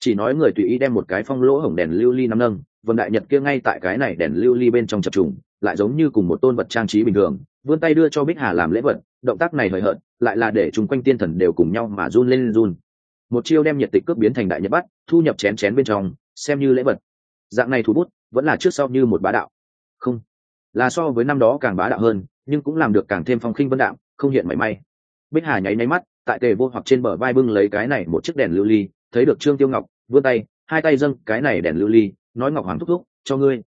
chỉ nói người tùy ý đem một cái phong lỗ hổng đèn lưu ly nắm nâng, vân đại nhật kia ngay tại cái này đèn lưu ly bên trong chập trùng, lại giống như cùng một tôn vật trang trí bình thường, vươn tay đưa cho bích hà làm lễ vật, động tác này hời hợt, lại là để chung quanh tiên thần đều cùng nhau mà run lên run. Một chiêu đem nhiệt tịch cướp biến thành đại nhật bắt, thu nhập chén chén bên trong, xem như lễ vật. Dạng này thủ bút, vẫn là trước sau như một bá đạo. Không, là so với năm đó càng bá đạo hơn, nhưng cũng làm được càng thêm phong khinh vân đạo không hiện mảy may. Bích hà nháy nháy mắt, tại tề vô hoặc trên bờ vai bưng lấy cái này một chiếc đèn lưu ly thấy được trương tiêu ngọc, vươn tay, hai tay dâng, cái này đèn lưu ly, nói ngọc hoàng thúc thúc, cho ngươi.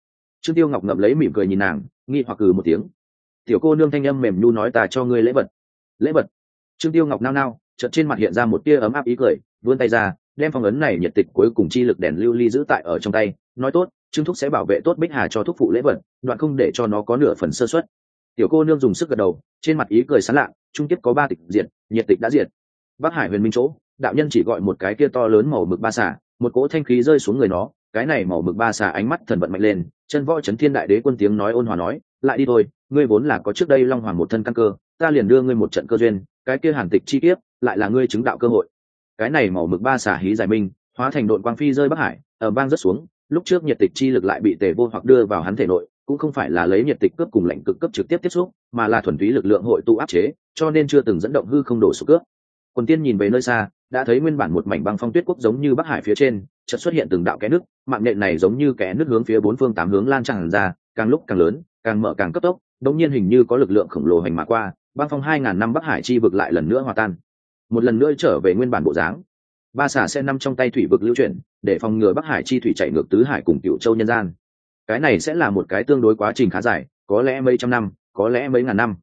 Trương tiêu ngọc ngậm lấy mỉm cười nhìn nàng, nghi hoặc cừ một tiếng. Tiểu cô nương thanh âm mềm nhu nói ta cho ngươi lễ vật. Lễ vật? Trương tiêu ngọc nao nao, chợt trên mặt hiện ra một tia ấm áp ý cười, vươn tay ra, đem phong ấn này nhiệt tịch cuối cùng chi lực đèn lưu ly giữ tại ở trong tay, nói tốt, trương thúc sẽ bảo vệ tốt bích hà cho thúc phụ lễ vật, đoạn không để cho nó có nửa phần sơ xuất tiểu cô nương dùng sức gật đầu, trên mặt ý cười sán lạ, trung tiếp có ba tịch diệt, nhiệt tịch đã diệt. Bắc hải huyền minh chỗ đạo nhân chỉ gọi một cái kia to lớn màu mực ba xả một cỗ thanh khí rơi xuống người nó, cái này màu mực ba xà ánh mắt thần vận mạnh lên, chân võ chấn thiên đại đế quân tiếng nói ôn hòa nói, lại đi thôi, ngươi vốn là có trước đây long hoàng một thân căn cơ, ta liền đưa ngươi một trận cơ duyên, cái kia hàn tịch chi tiết lại là ngươi chứng đạo cơ hội. Cái này màu mực ba xà hí giải minh, hóa thành đội quang phi rơi bắc hải, ở bang rất xuống, lúc trước nhiệt tịch chi lực lại bị tề vô hoặc đưa vào hắn thể nội, cũng không phải là lấy nhiệt tịch cướp cùng lệnh cực cấp trực tiếp tiếp xúc, mà là thuần túy lực lượng hội tụ áp chế, cho nên chưa từng dẫn động hư không đổ sụp cướp quần tiên nhìn về nơi xa, đã thấy nguyên bản một mảnh băng phong tuyết quốc giống như bắc hải phía trên, chợt xuất hiện từng đạo kẽ nước, mạng nện này giống như kẽ nước hướng phía bốn phương tám hướng lan tràn ra, càng lúc càng lớn, càng mở càng cấp tốc đống nhiên hình như có lực lượng khổng lồ hành mã qua, băng phong hai ngàn năm bắc hải chi vực lại lần nữa hòa tan. Một lần nữa trở về nguyên bản bộ dáng. Ba xà sẽ nằm trong tay thủy vực lưu chuyển, để phòng ngừa bắc hải chi thủy chạy ngược tứ hải cùng cựu châu nhân gian. Cái này sẽ là một cái tương đối quá trình khá dài, có lẽ mấy trăm năm, có lẽ mấy ngàn năm.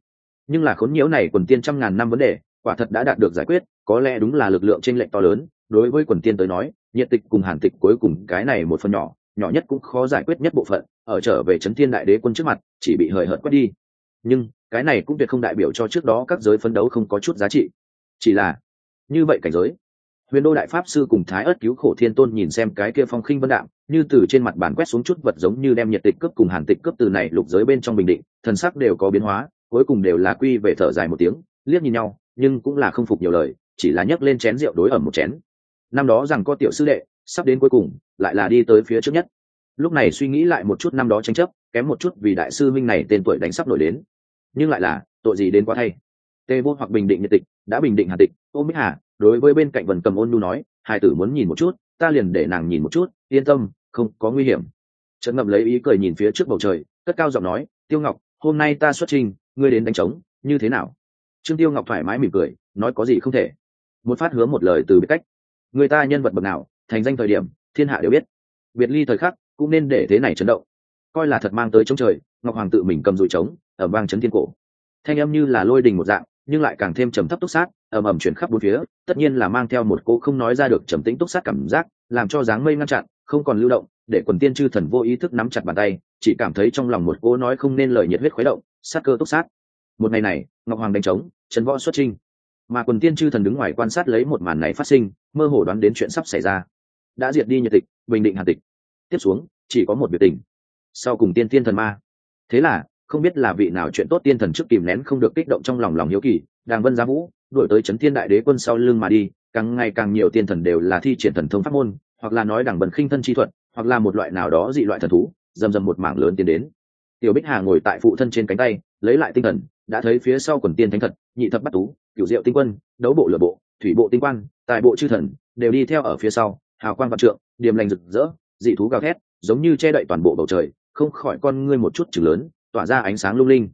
Nhưng là khốn nhiễu này quần tiên trăm ngàn năm vấn đề quả thật đã đạt được giải quyết, có lẽ đúng là lực lượng trên lệnh to lớn, đối với quần tiên tới nói, nhiệt tịch cùng hàn tịch cuối cùng cái này một phần nhỏ nhỏ nhất cũng khó giải quyết nhất bộ phận, ở trở về chấn thiên đại đế quân trước mặt, chỉ bị hời hợt quét đi. Nhưng, cái này cũng tuyệt không đại biểu cho trước đó các giới phấn đấu không có chút giá trị. Chỉ là, như vậy cảnh giới, huyền đô đại pháp sư cùng thái ớt cứu khổ thiên tôn nhìn xem cái kia phong khinh vân đạm, như từ trên mặt bàn quét xuống chút vật giống như đem nhiệt tịch cướp cùng hàn tịch cướp từ này lục giới bên trong bình định, thần sắc đều có biến hóa, cuối cùng đều là quy về thở dài một tiếng, liếc nhìn nhau nhưng cũng là không phục nhiều lời, chỉ là nhấc lên chén rượu đối ẩm một chén. Năm đó rằng có tiểu sư đệ, sắp đến cuối cùng, lại là đi tới phía trước nhất. Lúc này suy nghĩ lại một chút năm đó tranh chấp, kém một chút vì đại sư minh này tên tuổi đánh sắp nổi đến. Nhưng lại là, tội gì đến quá thay. Tê vô hoặc bình định nhiệt tịch, đã bình định hà tịch. Ô mỹ hà, đối với bên cạnh vần cầm ôn nu nói, hai tử muốn nhìn một chút, ta liền để nàng nhìn một chút, yên tâm, không có nguy hiểm. Trấn ngậm lấy ý cười nhìn phía trước bầu trời, cất cao giọng nói, tiêu ngọc, hôm nay ta xuất trình, ngươi đến đánh trống, như thế nào? Trương tiêu ngọc thoải mái mỉm cười, nói có gì không thể. Một phát hướng một lời từ biết cách. Người ta nhân vật bậc nào, thành danh thời điểm, thiên hạ đều biết. Biệt ly thời khắc, cũng nên để thế này chấn động. Coi là thật mang tới trống trời, ngọc hoàng tự mình cầm dùi trống ở vang chấn thiên cổ. Thanh âm như là lôi đình một dạng, nhưng lại càng thêm trầm thấp túc sát, ầm ầm chuyển khắp bốn phía, tất nhiên là mang theo một cô không nói ra được trầm tĩnh túc sát cảm giác, làm cho dáng mây ngăn chặn, không còn lưu động, để quần tiên chư thần vô ý thức nắm chặt bàn tay, chỉ cảm thấy trong lòng một cô nói không nên lời nhiệt huyết khuấy động, sát cơ túc sát. Một ngày này, ngọc hoàng đánh trống trần võ xuất trinh mà quần tiên chư thần đứng ngoài quan sát lấy một màn này phát sinh, mơ hồ đoán đến chuyện sắp xảy ra. Đã diệt đi nhiệt tịch, bình định hàn tịch. Tiếp xuống, chỉ có một biểu tình. Sau cùng tiên tiên thần ma. Thế là, không biết là vị nào chuyện tốt tiên thần trước kìm nén không được kích động trong lòng lòng hiếu kỳ, đàng vân gia vũ, đuổi tới trấn thiên đại đế quân sau lưng mà đi, càng ngày càng nhiều tiên thần đều là thi triển thần thông pháp môn, hoặc là nói đảng bần khinh thân chi thuật, hoặc là một loại nào đó dị loại thần thú dầm dầm một mảng lớn tiến đến. Tiểu bích hà ngồi tại phụ thân trên cánh tay, lấy lại tinh thần đã thấy phía sau quần tiên thánh thật nhị thập bắt tú cửu diệu tinh quân đấu bộ lửa bộ thủy bộ tinh quan tại bộ chư thần đều đi theo ở phía sau hào quang vạn trượng điềm lành rực rỡ dị thú gào thét giống như che đậy toàn bộ bầu trời không khỏi con ngươi một chút chừng lớn tỏa ra ánh sáng lung linh.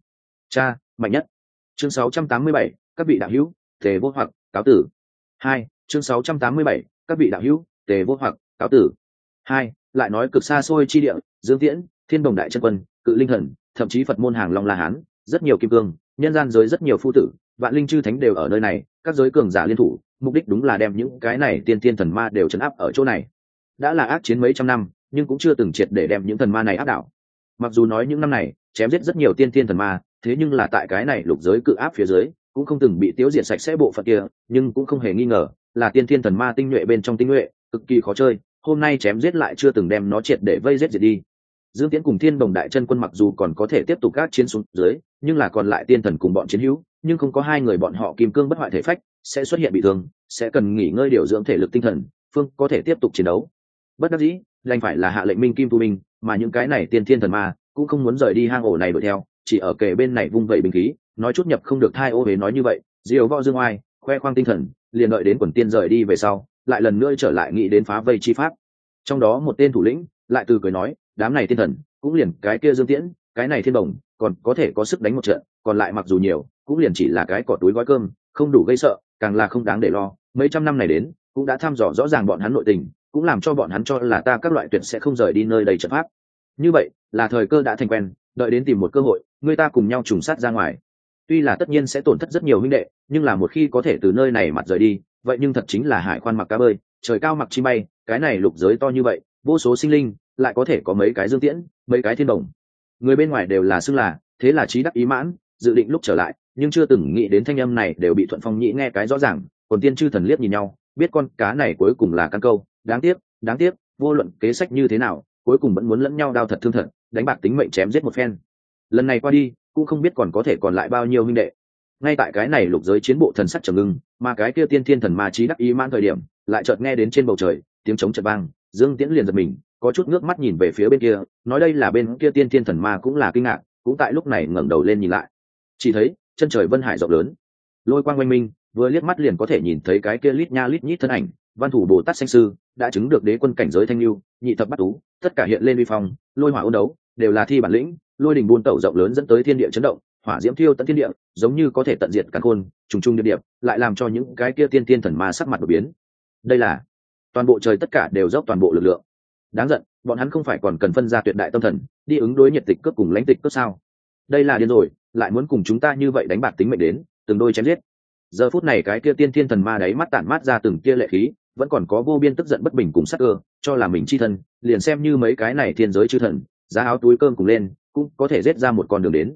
Cha mạnh nhất. Chương 687, các vị đạo hữu tề vô hoặc cáo tử. Hai chương 687, các vị đạo hữu tề vô hoặc cáo tử. Hai lại nói cực xa xôi chi địa dương tiễn thiên đồng đại chân quân cự linh thần thậm chí phật môn hàng long la hán rất nhiều kim cương nhân gian giới rất nhiều phu tử, vạn linh chư thánh đều ở nơi này, các giới cường giả liên thủ, mục đích đúng là đem những cái này tiên tiên thần ma đều chấn áp ở chỗ này. Đã là ác chiến mấy trăm năm, nhưng cũng chưa từng triệt để đem những thần ma này áp đảo. Mặc dù nói những năm này, chém giết rất nhiều tiên tiên thần ma, thế nhưng là tại cái này lục giới cự áp phía dưới, cũng không từng bị tiêu diệt sạch sẽ bộ phận kia, nhưng cũng không hề nghi ngờ là tiên tiên thần ma tinh nhuệ bên trong tinh nhuệ, cực kỳ khó chơi, hôm nay chém giết lại chưa từng đem nó triệt để vây giết diệt đi. Dương tiễn cùng thiên đồng đại chân quân mặc dù còn có thể tiếp tục các chiến xuống dưới nhưng là còn lại tiên thần cùng bọn chiến hữu, nhưng không có hai người bọn họ kim cương bất hoại thể phách, sẽ xuất hiện bị thương, sẽ cần nghỉ ngơi điều dưỡng thể lực tinh thần, phương có thể tiếp tục chiến đấu. Bất đắc dĩ lành phải là hạ lệnh minh kim tu minh, mà những cái này tiên thiên thần ma cũng không muốn rời đi hang ổ này đuổi theo, chỉ ở kề bên này vung vẩy bình khí, nói chút nhập không được thai ô huế nói như vậy diều võ dương oai, khoe khoang tinh thần, liền đợi đến quần tiên rời đi về sau, lại lần nữa trở lại nghĩ đến phá vây chi pháp. Trong đó một tên thủ lĩnh, lại từ cười nói, đám này tiên thần, cũng liền cái kia dương tiễn cái này thiên đồng còn có thể có sức đánh một trận, còn lại mặc dù nhiều, cũng liền chỉ là cái cỏ túi gói cơm, không đủ gây sợ, càng là không đáng để lo. Mấy trăm năm này đến, cũng đã thăm dò rõ ràng bọn hắn nội tình, cũng làm cho bọn hắn cho là ta các loại tuyệt sẽ không rời đi nơi đầy trận pháp. Như vậy, là thời cơ đã thành quen, đợi đến tìm một cơ hội, người ta cùng nhau trùng sát ra ngoài. Tuy là tất nhiên sẽ tổn thất rất nhiều minh đệ, nhưng là một khi có thể từ nơi này mặt rời đi, vậy nhưng thật chính là hải khoan mặc cá bơi, trời cao mặc chi bay, cái này lục giới to như vậy, vô số sinh linh, lại có thể có mấy cái dương tiễn, mấy cái thiên đồng người bên ngoài đều là xưng là, thế là trí đắc ý mãn, dự định lúc trở lại, nhưng chưa từng nghĩ đến thanh âm này đều bị thuận phong nhĩ nghe cái rõ ràng, còn tiên chư thần liếc nhìn nhau, biết con cá này cuối cùng là căn câu, đáng tiếc đáng tiếc, vô luận kế sách như thế nào, cuối cùng vẫn muốn lẫn nhau đau thật thương thật, đánh bạc tính mệnh chém giết một phen. Lần này qua đi, cũng không biết còn có thể còn lại bao nhiêu huynh đệ. Ngay tại cái này lục giới chiến bộ thần sắc trầm ngưng, mà cái kia tiên thiên thần ma trí đắc ý mãn thời điểm, lại chợt nghe đến trên bầu trời, tiếng trống chợt vang, dương tiễn liền giật mình có chút nước mắt nhìn về phía bên kia, nói đây là bên kia tiên thiên thần ma cũng là kinh ngạc, cũng tại lúc này ngẩng đầu lên nhìn lại. Chỉ thấy, chân trời vân hải rộng lớn. Lôi quang oanh minh vừa liếc mắt liền có thể nhìn thấy cái kia lít nha lít nhít thân ảnh, văn thủ bồ tát xanh sư, đã chứng được đế quân cảnh giới thanh lưu, nhị thập bắt tú, tất cả hiện lên vi phong, lôi hỏa ôn đấu, đều là thi bản lĩnh, lôi đình buôn tẩu rộng lớn dẫn tới thiên địa chấn động, hỏa diễm thiêu tận thiên địa, giống như có thể tận diệt cả khôn, trùng trùng địa điệp lại làm cho những cái kia tiên tiên thần ma sắc mặt đột biến. Đây là toàn bộ trời tất cả đều dốc toàn bộ lực lượng đáng giận, bọn hắn không phải còn cần phân ra tuyệt đại tâm thần, đi ứng đối nhiệt tịch cướp cùng lãnh tịch cướp sao? Đây là điên rồi, lại muốn cùng chúng ta như vậy đánh bạc tính mệnh đến, từng đôi chém giết. Giờ phút này cái kia tiên thiên thần ma đáy mắt tản mát ra từng kia lệ khí, vẫn còn có vô biên tức giận bất bình cùng sắc cơ, cho là mình chi thân, liền xem như mấy cái này thiên giới chư thần, giá áo túi cơm cùng lên, cũng có thể giết ra một con đường đến.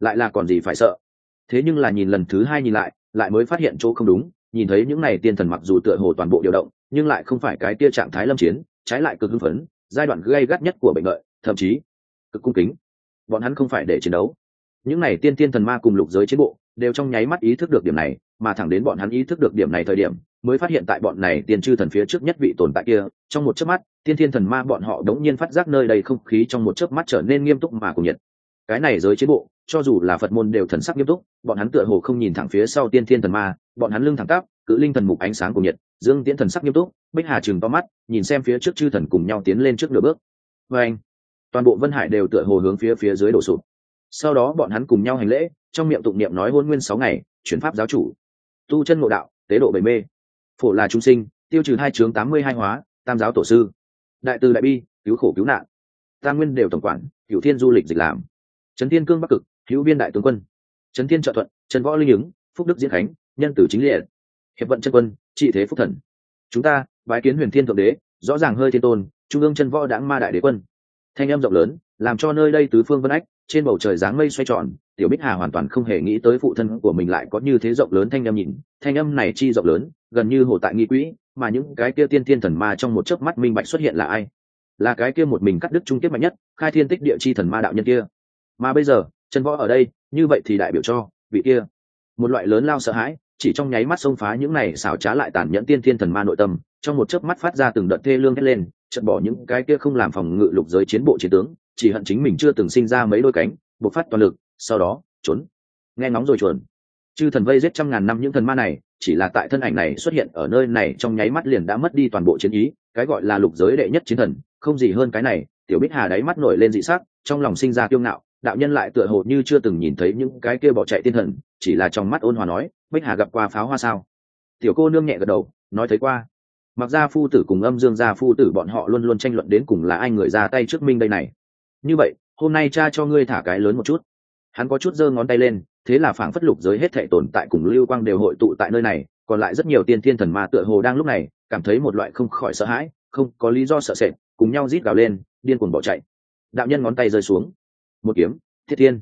Lại là còn gì phải sợ? Thế nhưng là nhìn lần thứ hai nhìn lại lại mới phát hiện chỗ không đúng, nhìn thấy những này tiên thần mặc dù tựa hồ toàn bộ điều động, nhưng lại không phải cái tia trạng thái lâm chiến trái lại cực hưng phấn, giai đoạn gây gắt nhất của bệnh lợi thậm chí cực cung kính. Bọn hắn không phải để chiến đấu. Những này tiên tiên thần ma cùng lục giới chiến bộ đều trong nháy mắt ý thức được điểm này, mà thẳng đến bọn hắn ý thức được điểm này thời điểm, mới phát hiện tại bọn này tiên chư thần phía trước nhất vị tồn tại kia, trong một chớp mắt, tiên thiên thần ma bọn họ đống nhiên phát giác nơi đây không khí trong một chớp mắt trở nên nghiêm túc mà cùng nhiệt cái này giới chiến bộ, cho dù là phật môn đều thần sắc nghiêm túc, bọn hắn tựa hồ không nhìn thẳng phía sau tiên thiên thần ma, bọn hắn lưng thẳng tắp, cự linh thần mục ánh sáng của nhiệt, dương tiễn thần sắc nghiêm túc, bích hà chừng to mắt, nhìn xem phía trước chư thần cùng nhau tiến lên trước nửa bước. Và anh, toàn bộ vân hải đều tựa hồ hướng phía phía dưới đổ sụp. Sau đó bọn hắn cùng nhau hành lễ, trong miệng tụng niệm nói hôn nguyên sáu ngày, chuyển pháp giáo chủ. Tu chân ngộ đạo, tế độ bảy mê. Phổ là chúng sinh, tiêu trừ hai chướng tám mươi hai hóa, tam giáo tổ sư. Đại từ đại bi, cứu khổ cứu nạn. Tam nguyên đều tổng quản cựu thiên du lịch dịch làm trấn thiên cương bắc cực, hữu viên đại tướng quân. Trấn thiên trợ thuận, trần võ linh ứng, phúc đức diễn khánh, nhân tử chính liệt. Hiệp vận chân quân, trị thế phúc thần. Chúng ta, bái kiến huyền thiên thượng đế, rõ ràng hơi thiên tôn, trung ương chân võ đãng ma đại đế quân. Thanh âm rộng lớn, làm cho nơi đây tứ phương vân ách, trên bầu trời dáng mây xoay tròn, tiểu bích hà hoàn toàn không hề nghĩ tới phụ thân của mình lại có như thế rộng lớn thanh âm nhìn, thanh âm này chi rộng lớn, gần như hồ tại nghi quỹ, mà những cái kia tiên thiên thần ma trong một chớp mắt minh bạch xuất hiện là ai? Là cái kia một mình cắt đứt trung tiết mạnh nhất, khai thiên tích địa chi thần ma đạo nhân kia mà bây giờ, chân võ ở đây, như vậy thì đại biểu cho vị kia. Một loại lớn lao sợ hãi, chỉ trong nháy mắt xông phá những này xảo trá lại tàn nhẫn tiên thiên thần ma nội tâm, trong một chớp mắt phát ra từng đợt thê lương hét lên chật bỏ những cái kia không làm phòng ngự lục giới chiến bộ chiến tướng, chỉ hận chính mình chưa từng sinh ra mấy đôi cánh, bộc phát toàn lực, sau đó, trốn. Nghe ngóng rồi chuồn. Chư thần vây giết trăm ngàn năm những thần ma này, chỉ là tại thân ảnh này xuất hiện ở nơi này trong nháy mắt liền đã mất đi toàn bộ chiến ý, cái gọi là lục giới đệ nhất chiến thần, không gì hơn cái này, tiểu bích hà đáy mắt nổi lên dị sắc, trong lòng sinh ra kiêu ngạo đạo nhân lại tựa hồ như chưa từng nhìn thấy những cái kia bỏ chạy tiên thần, chỉ là trong mắt ôn hòa nói, bích hà gặp qua pháo hoa sao? Tiểu cô nương nhẹ gật đầu, nói thấy qua. Mặc ra phu tử cùng âm dương gia phu tử bọn họ luôn luôn tranh luận đến cùng là ai người ra tay trước minh đây này. Như vậy, hôm nay cha cho ngươi thả cái lớn một chút. Hắn có chút giơ ngón tay lên, thế là phảng phất lục giới hết thệ tồn tại cùng lưu quang đều hội tụ tại nơi này, còn lại rất nhiều tiên thiên thần ma tựa hồ đang lúc này, cảm thấy một loại không khỏi sợ hãi, không có lý do sợ sệt, cùng nhau rít gào lên, điên cuồng bỏ chạy. Đạo nhân ngón tay rơi xuống một kiếm, thiết thiên.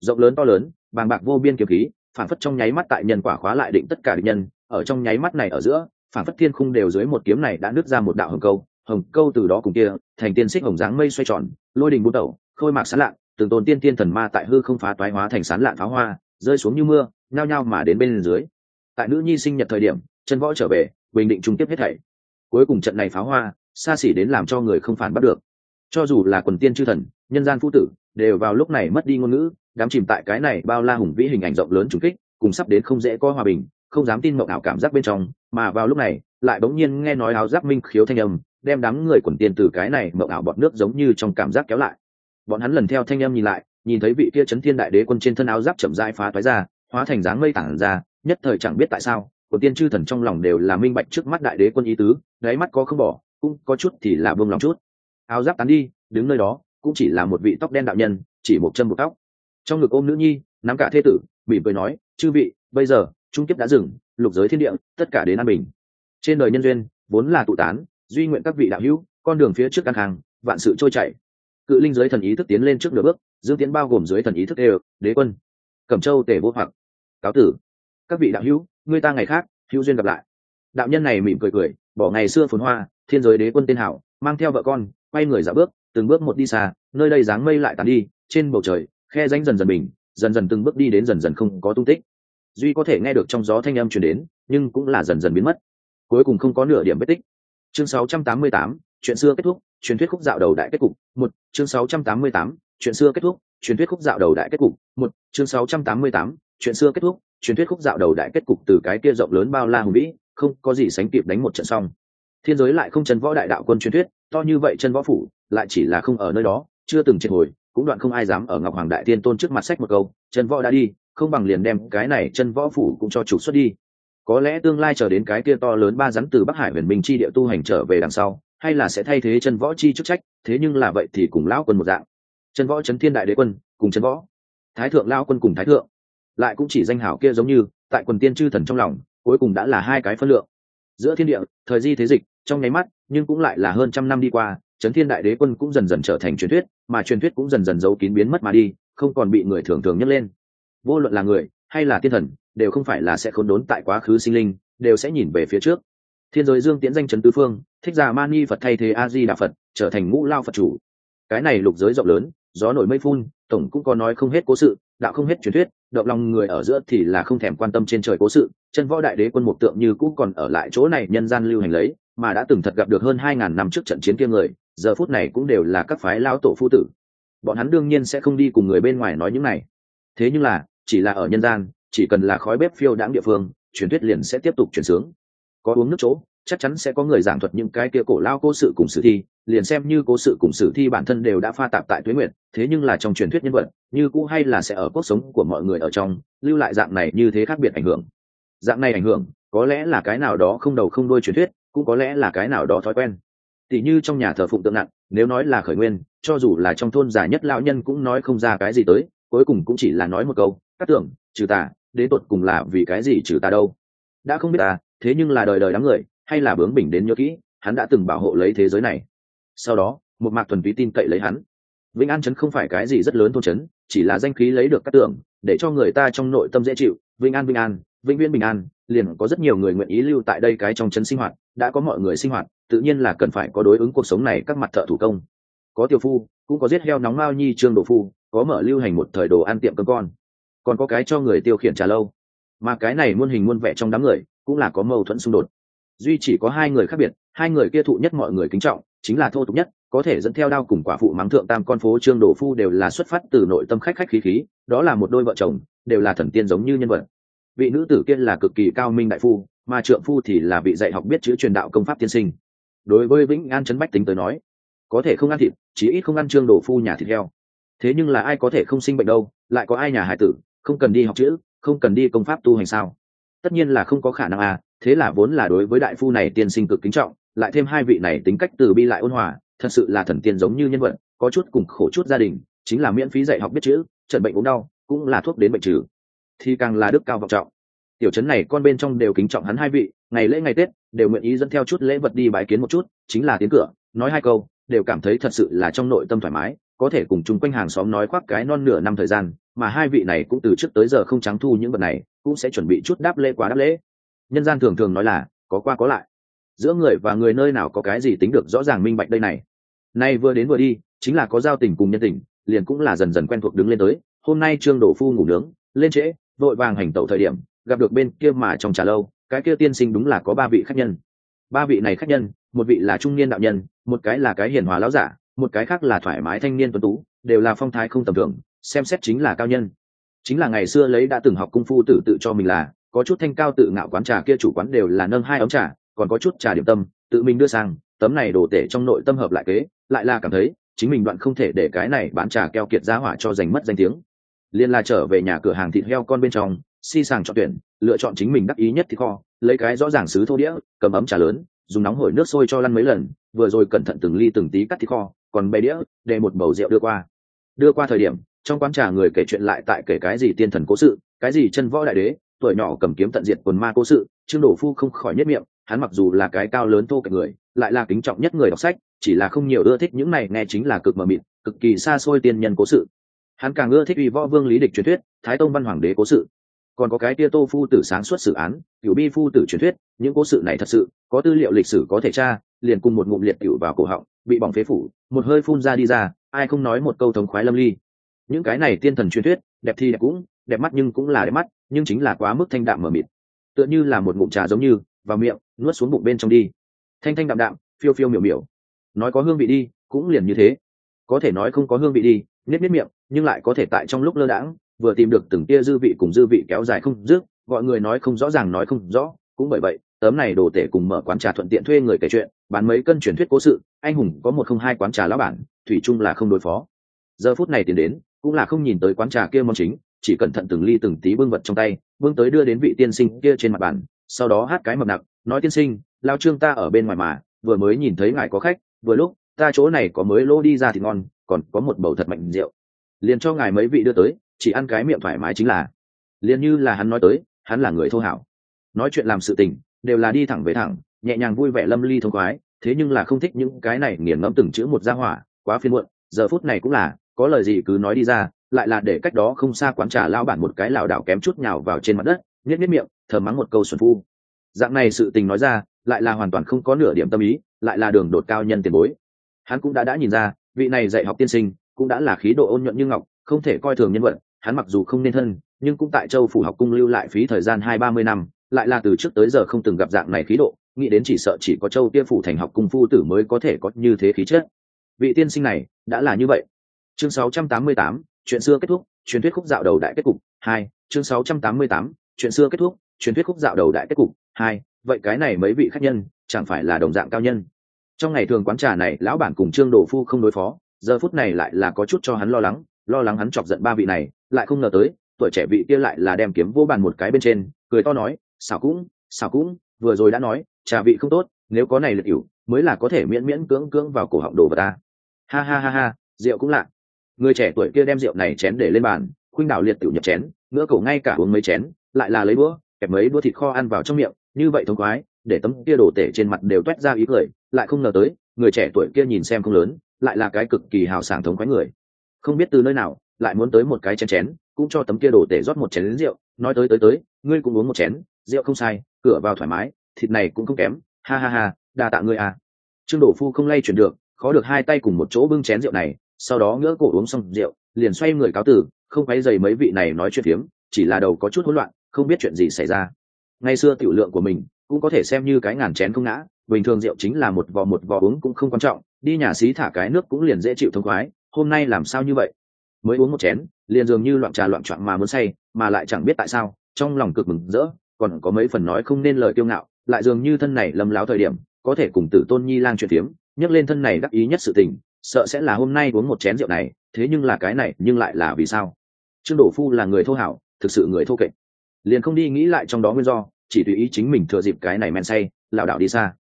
Rộng lớn to lớn, bàng bạc vô biên kiếm khí, phảng phất trong nháy mắt tại nhân quả khóa lại định tất cả địch nhân. Ở trong nháy mắt này ở giữa, phảng phất thiên khung đều dưới một kiếm này đã nứt ra một đạo hồng câu. Hồng câu từ đó cùng kia, thành tiên xích hồng dáng mây xoay tròn, lôi đình bút đầu khôi mạc sán lạn, từng tôn tiên tiên thần ma tại hư không phá toái hóa thành sán lạn pháo hoa, rơi xuống như mưa, nhao nhao mà đến bên dưới. Tại nữ nhi sinh nhật thời điểm, chân võ trở về, bình định trung tiếp hết thảy. Cuối cùng trận này pháo hoa, xa xỉ đến làm cho người không phản bắt được. Cho dù là quần tiên chư thần, nhân gian phu tử đều vào lúc này mất đi ngôn ngữ đám chìm tại cái này bao la hùng vĩ hình ảnh rộng lớn trùng kích, cùng sắp đến không dễ có hòa bình, không dám tin mộng ảo cảm giác bên trong, mà vào lúc này, lại bỗng nhiên nghe nói áo giáp minh khiếu thanh âm, đem đám người quần tiền từ cái này mộng ảo bọt nước giống như trong cảm giác kéo lại. Bọn hắn lần theo thanh âm nhìn lại, nhìn thấy vị kia chấn thiên đại đế quân trên thân áo giáp chậm rãi phá toái ra, hóa thành dáng mây tản ra, nhất thời chẳng biết tại sao của tiên chư thần trong lòng đều là minh bạch trước mắt đại đế quân ý tứ, đáy mắt có không bỏ, cũng có chút thì là bông lòng chút. Áo giáp tán đi, đứng nơi đó cũng chỉ là một vị tóc đen đạo nhân, chỉ một chân một tóc. Trong ngực ôm nữ nhi, nắm cả thê tử, mỉm cười nói, chư vị, bây giờ, trung kiếp đã dừng, lục giới thiên địa, tất cả đến an bình. Trên đời nhân duyên, vốn là tụ tán, duy nguyện các vị đạo hữu, con đường phía trước căn hàng vạn sự trôi chảy. Cự linh giới thần ý thức tiến lên trước nửa bước, dương tiến bao gồm dưới thần ý thức đều, đế quân, cẩm châu tề vô hoặc. Cáo tử. Các vị đạo hữu người ta ngày khác, hữu duyên gặp lại. Đạo nhân này mỉm cười cười, bỏ ngày xưa phồn hoa, thiên giới đế quân tên hảo, mang theo vợ con, quay người dạo bước từng bước một đi xa nơi đây dáng mây lại tàn đi trên bầu trời khe ránh dần dần bình dần dần từng bước đi đến dần dần không có tung tích. Duy có thể nghe được trong gió thanh âm truyền đến nhưng cũng là dần dần biến mất. Cuối cùng không có nửa điểm vết tích. Chương 688, chuyện xưa kết thúc truyền thuyết khúc dạo đầu đại kết cục một chương 688, chuyện xưa kết thúc truyền thuyết khúc dạo đầu đại kết cục một chương 688, chuyện xưa kết thúc truyền thuyết khúc dạo đầu đại kết cục từ cái kia rộng lớn bao la hùng vĩ không có gì sánh kịp đánh một trận xong. Thiên giới lại không chân võ đại đạo quân truyền thuyết to như vậy chân võ phủ lại chỉ là không ở nơi đó, chưa từng triệt hồi, cũng đoạn không ai dám ở ngọc hoàng đại tiên tôn trước mặt sách một câu, chân võ đã đi, không bằng liền đem cái này chân võ phủ cũng cho trục xuất đi. Có lẽ tương lai chờ đến cái kia to lớn ba rắn từ bắc hải huyền minh chi địa tu hành trở về đằng sau, hay là sẽ thay thế chân võ chi chức trách, thế nhưng là vậy thì cùng lão quân một dạng. Chân võ chấn thiên đại đế quân, cùng chân võ. Thái thượng lao quân cùng thái thượng. Lại cũng chỉ danh hảo kia giống như, tại quần tiên chư thần trong lòng, cuối cùng đã là hai cái phân lượng. Giữa thiên địa, thời di thế dịch, trong nháy mắt, nhưng cũng lại là hơn trăm năm đi qua chấn thiên đại đế quân cũng dần dần trở thành truyền thuyết, mà truyền thuyết cũng dần dần giấu kín biến mất mà đi, không còn bị người thường thường nhấc lên. Vô luận là người hay là tiên thần, đều không phải là sẽ khốn đốn tại quá khứ sinh linh, đều sẽ nhìn về phía trước. Thiên giới dương tiễn danh trấn tứ phương, thích giả mani phật thay thế a di đà phật, trở thành ngũ lao phật chủ. Cái này lục giới rộng lớn, gió nổi mây phun, tổng cũng có nói không hết cố sự, đạo không hết truyền thuyết, động lòng người ở giữa thì là không thèm quan tâm trên trời cố sự, chân võ đại đế quân một tượng như cũ còn ở lại chỗ này nhân gian lưu hành lấy, mà đã từng thật gặp được hơn hai ngàn năm trước trận chiến kia người giờ phút này cũng đều là các phái lao tổ phu tử. Bọn hắn đương nhiên sẽ không đi cùng người bên ngoài nói những này. Thế nhưng là, chỉ là ở nhân gian, chỉ cần là khói bếp phiêu đãng địa phương, truyền thuyết liền sẽ tiếp tục truyền sướng. Có uống nước chỗ, chắc chắn sẽ có người giảng thuật những cái kia cổ lao cố sự cùng sử thi, liền xem như cố sự cùng sử thi bản thân đều đã pha tạp tại tuế nguyện thế nhưng là trong truyền thuyết nhân vật, như cũ hay là sẽ ở cuộc sống của mọi người ở trong, lưu lại dạng này như thế khác biệt ảnh hưởng. Dạng này ảnh hưởng, có lẽ là cái nào đó không đầu không đuôi truyền thuyết, cũng có lẽ là cái nào đó thói quen tỉ như trong nhà thờ phụng tượng nặng, nếu nói là khởi nguyên, cho dù là trong thôn già nhất lão nhân cũng nói không ra cái gì tới, cuối cùng cũng chỉ là nói một câu, các tưởng, trừ tà đến tột cùng là vì cái gì trừ tà đâu? Đã không biết ta, thế nhưng là đời đời đám người, hay là bướng bỉnh đến nhớ kỹ, hắn đã từng bảo hộ lấy thế giới này. Sau đó, một mạc thuần túy tin cậy lấy hắn. Vĩnh an chấn không phải cái gì rất lớn thôn chấn chỉ là danh khí lấy được các tưởng, để cho người ta trong nội tâm dễ chịu. Vĩnh an vĩnh an, vĩnh viễn bình an liền có rất nhiều người nguyện ý lưu tại đây cái trong chấn sinh hoạt, đã có mọi người sinh hoạt, tự nhiên là cần phải có đối ứng cuộc sống này các mặt thợ thủ công. Có tiêu phu, cũng có giết heo nóng mao nhi trương đồ phu, có mở lưu hành một thời đồ ăn tiệm cơm con. Còn có cái cho người tiêu khiển trà lâu. Mà cái này muôn hình muôn vẻ trong đám người, cũng là có mâu thuẫn xung đột. Duy chỉ có hai người khác biệt, hai người kia thụ nhất mọi người kính trọng, chính là thô tục nhất, có thể dẫn theo đao cùng quả phụ mắng thượng tam con phố trương đồ phu đều là xuất phát từ nội tâm khách khách khí khí, đó là một đôi vợ chồng, đều là thần tiên giống như nhân vật vị nữ tử kia là cực kỳ cao minh đại phu, mà trượng phu thì là vị dạy học biết chữ truyền đạo công pháp tiên sinh. Đối với vĩnh an trấn bách tính tới nói, có thể không ăn thịt chỉ ít không ăn trương đồ phu nhà thịt heo. Thế nhưng là ai có thể không sinh bệnh đâu, lại có ai nhà hải tử, không cần đi học chữ, không cần đi công pháp tu hành sao? Tất nhiên là không có khả năng à thế là vốn là đối với đại phu này tiên sinh cực kính trọng, lại thêm hai vị này tính cách từ bi lại ôn hòa, thật sự là thần tiên giống như nhân vật, có chút cùng khổ chút gia đình, chính là miễn phí dạy học biết chữ, trận bệnh ốm đau, cũng là thuốc đến bệnh trừ thì càng là đức cao vọng trọng. Tiểu trấn này con bên trong đều kính trọng hắn hai vị, ngày lễ ngày tết, đều nguyện ý dẫn theo chút lễ vật đi bái kiến một chút, chính là tiến cửa, nói hai câu, đều cảm thấy thật sự là trong nội tâm thoải mái, có thể cùng chung quanh hàng xóm nói khoác cái non nửa năm thời gian, mà hai vị này cũng từ trước tới giờ không trắng thu những vật này, cũng sẽ chuẩn bị chút đáp lễ quá đáp lễ. Nhân gian thường thường nói là, có qua có lại. Giữa người và người nơi nào có cái gì tính được rõ ràng minh bạch đây này. Nay vừa đến vừa đi, chính là có giao tình cùng nhân tình, liền cũng là dần dần quen thuộc đứng lên tới. Hôm nay trương đổ phu ngủ nướng, lên trễ vội vàng hành tẩu thời điểm, gặp được bên kia mà trong trà lâu, cái kia tiên sinh đúng là có ba vị khách nhân. Ba vị này khách nhân, một vị là trung niên đạo nhân, một cái là cái hiền hòa lão giả, một cái khác là thoải mái thanh niên tuấn tú, đều là phong thái không tầm thường, xem xét chính là cao nhân. Chính là ngày xưa lấy đã từng học cung phu tử tự cho mình là, có chút thanh cao tự ngạo quán trà kia chủ quán đều là nâng hai ống trà, còn có chút trà điểm tâm, tự mình đưa sang, tấm này đổ tể trong nội tâm hợp lại kế, lại là cảm thấy, chính mình đoạn không thể để cái này bán trà keo kiệt giá hỏa cho giành mất danh tiếng liên là trở về nhà cửa hàng thịt heo con bên trong, si sàng chọn tuyển, lựa chọn chính mình đắc ý nhất thì kho, lấy cái rõ ràng xứ thô đĩa, cầm ấm trà lớn, dùng nóng hổi nước sôi cho lăn mấy lần, vừa rồi cẩn thận từng ly từng tí cắt thịt kho, còn bê đĩa, để một bầu rượu đưa qua. Đưa qua thời điểm, trong quán trà người kể chuyện lại tại kể cái gì tiên thần cố sự, cái gì chân võ đại đế, tuổi nhỏ cầm kiếm tận diệt quần ma cố sự, trương đổ phu không khỏi nhất miệng, hắn mặc dù là cái cao lớn thô cạnh người, lại là kính trọng nhất người đọc sách, chỉ là không nhiều ưa thích những này, nghe chính là cực mờ mịt, cực kỳ xa xôi tiên nhân cố sự hắn càng ưa thích uy võ vương lý địch truyền thuyết, thái tông văn hoàng đế cố sự. Còn có cái tia tô phu tử sáng suốt xử án cựu bi phu tử truyền thuyết, những cố sự này thật sự, có tư liệu lịch sử có thể tra, liền cùng một ngụm liệt cựu vào cổ họng, bị bỏng phế phủ, một hơi phun ra đi ra, ai không nói một câu thống khoái lâm ly. Những cái này tiên thần truyền thuyết, đẹp thì đẹp cũng, đẹp mắt nhưng cũng là đẹp mắt, nhưng chính là quá mức thanh đạm mờ mịt. Tựa như là một ngụm trà giống như, vào miệng, nuốt xuống bụng bên trong đi. Thanh thanh đạm đạm, phiêu phiêu miểu miểu. Nói có hương vị đi, cũng liền như thế. Có thể nói không có hương vị đi nếp nếp miệng, nhưng lại có thể tại trong lúc lơ đãng, vừa tìm được từng tia dư vị cùng dư vị kéo dài không dứt, gọi người nói không rõ ràng nói không rõ. Cũng bởi vậy, tấm này đồ tể cùng mở quán trà thuận tiện thuê người kể chuyện, bán mấy cân truyền thuyết cố sự, anh hùng có một không hai quán trà lão bản, thủy chung là không đối phó. Giờ phút này tiến đến, cũng là không nhìn tới quán trà kia món chính, chỉ cẩn thận từng ly từng tí bưng vật trong tay, bưng tới đưa đến vị tiên sinh kia trên mặt bàn, sau đó hát cái mập nặng nói tiên sinh, lao trương ta ở bên ngoài mà, vừa mới nhìn thấy ngài có khách, vừa lúc, ta chỗ này có mới lô đi ra thì ngon còn có một bầu thật mạnh rượu. Liền cho ngài mấy vị đưa tới, chỉ ăn cái miệng thoải mái chính là. Liền như là hắn nói tới, hắn là người thô hảo. Nói chuyện làm sự tình, đều là đi thẳng về thẳng, nhẹ nhàng vui vẻ lâm ly thông khoái, thế nhưng là không thích những cái này nghiền ngẫm từng chữ một gia hỏa, quá phiên muộn, giờ phút này cũng là, có lời gì cứ nói đi ra, lại là để cách đó không xa quán trà lao bản một cái lảo đảo kém chút nhào vào trên mặt đất nhét nhét miệng thờ mắng một câu xuân phu. Dạng này sự tình nói ra, lại là hoàn toàn không có nửa điểm tâm ý, lại là đường đột cao nhân tiền bối. Hắn cũng đã đã nhìn ra vị này dạy học tiên sinh cũng đã là khí độ ôn nhuận như ngọc không thể coi thường nhân vật hắn mặc dù không nên thân nhưng cũng tại châu phủ học cung lưu lại phí thời gian hai ba mươi năm lại là từ trước tới giờ không từng gặp dạng này khí độ nghĩ đến chỉ sợ chỉ có châu tiên phủ thành học cung phu tử mới có thể có như thế khí chất. Vị tiên sinh này đã là như vậy. Chương 688, chuyện xưa kết thúc truyền thuyết khúc dạo đầu đại kết cục hai chương 688, chuyện xưa kết thúc truyền thuyết khúc dạo đầu đại kết cục hai vậy cái này mấy vị khách nhân chẳng phải là đồng dạng cao nhân? Trong ngày thường quán trà này, lão bản cùng trương đồ phu không đối phó, giờ phút này lại là có chút cho hắn lo lắng lo lắng hắn chọc giận ba vị này, lại không ngờ tới, tuổi trẻ vị kia lại là đem kiếm vô bàn một cái bên trên, cười to nói, xảo cũng xảo cũng, vừa rồi đã nói, trà vị không tốt, nếu có này liệt ỉu mới là có thể miễn miễn cưỡng cưỡng vào cổ họng đồ vật ta. Ha ha ha ha, rượu cũng lạ. Người trẻ tuổi kia đem rượu này chén để lên bàn, khuynh đảo liệt tiểu nhập chén ngỡ cổ ngay cả uống mấy chén, lại là lấy búa, kẹp mấy đũa thịt kho ăn vào trong miệng, như vậy thông khoái, để tấm kia đổ tể trên mặt đều toét ra ý cười lại không ngờ tới, người trẻ tuổi kia nhìn xem không lớn, lại là cái cực kỳ hào sảng thống khoái người. Không biết từ nơi nào, lại muốn tới một cái chén chén, cũng cho tấm kia đổ tể rót một chén rượu, nói tới tới tới, ngươi cũng uống một chén, rượu không sai, cửa vào thoải mái, thịt này cũng không kém, ha ha ha, đa tạ ngươi à. Trương đổ phu không lay chuyển được, khó được hai tay cùng một chỗ bưng chén rượu này, sau đó ngỡ cổ uống xong rượu, liền xoay người cáo từ không quấy dày mấy vị này nói chuyện phiếm, chỉ là đầu có chút hỗn loạn, không biết chuyện gì xảy ra. Ngày xưa tiểu lượng của mình, cũng có thể xem như cái ngàn chén không ngã bình thường rượu chính là một vò một vò uống cũng không quan trọng, đi nhà xí thả cái nước cũng liền dễ chịu thông khoái, hôm nay làm sao như vậy? Mới uống một chén, liền dường như loạn trà loạn trọn mà muốn say, mà lại chẳng biết tại sao, trong lòng cực mừng rỡ, còn có mấy phần nói không nên lời kiêu ngạo, lại dường như thân này lầm láo thời điểm, có thể cùng tử tôn nhi lang chuyện tiếm nhắc lên thân này đắc ý nhất sự tình, sợ sẽ là hôm nay uống một chén rượu này, thế nhưng là cái này, nhưng lại là vì sao? Trương đổ phu là người thô hảo, thực sự người thô kệch. Liền không đi nghĩ lại trong đó nguyên do, chỉ tùy ý chính mình thừa dịp cái này men say, lảo đảo đi xa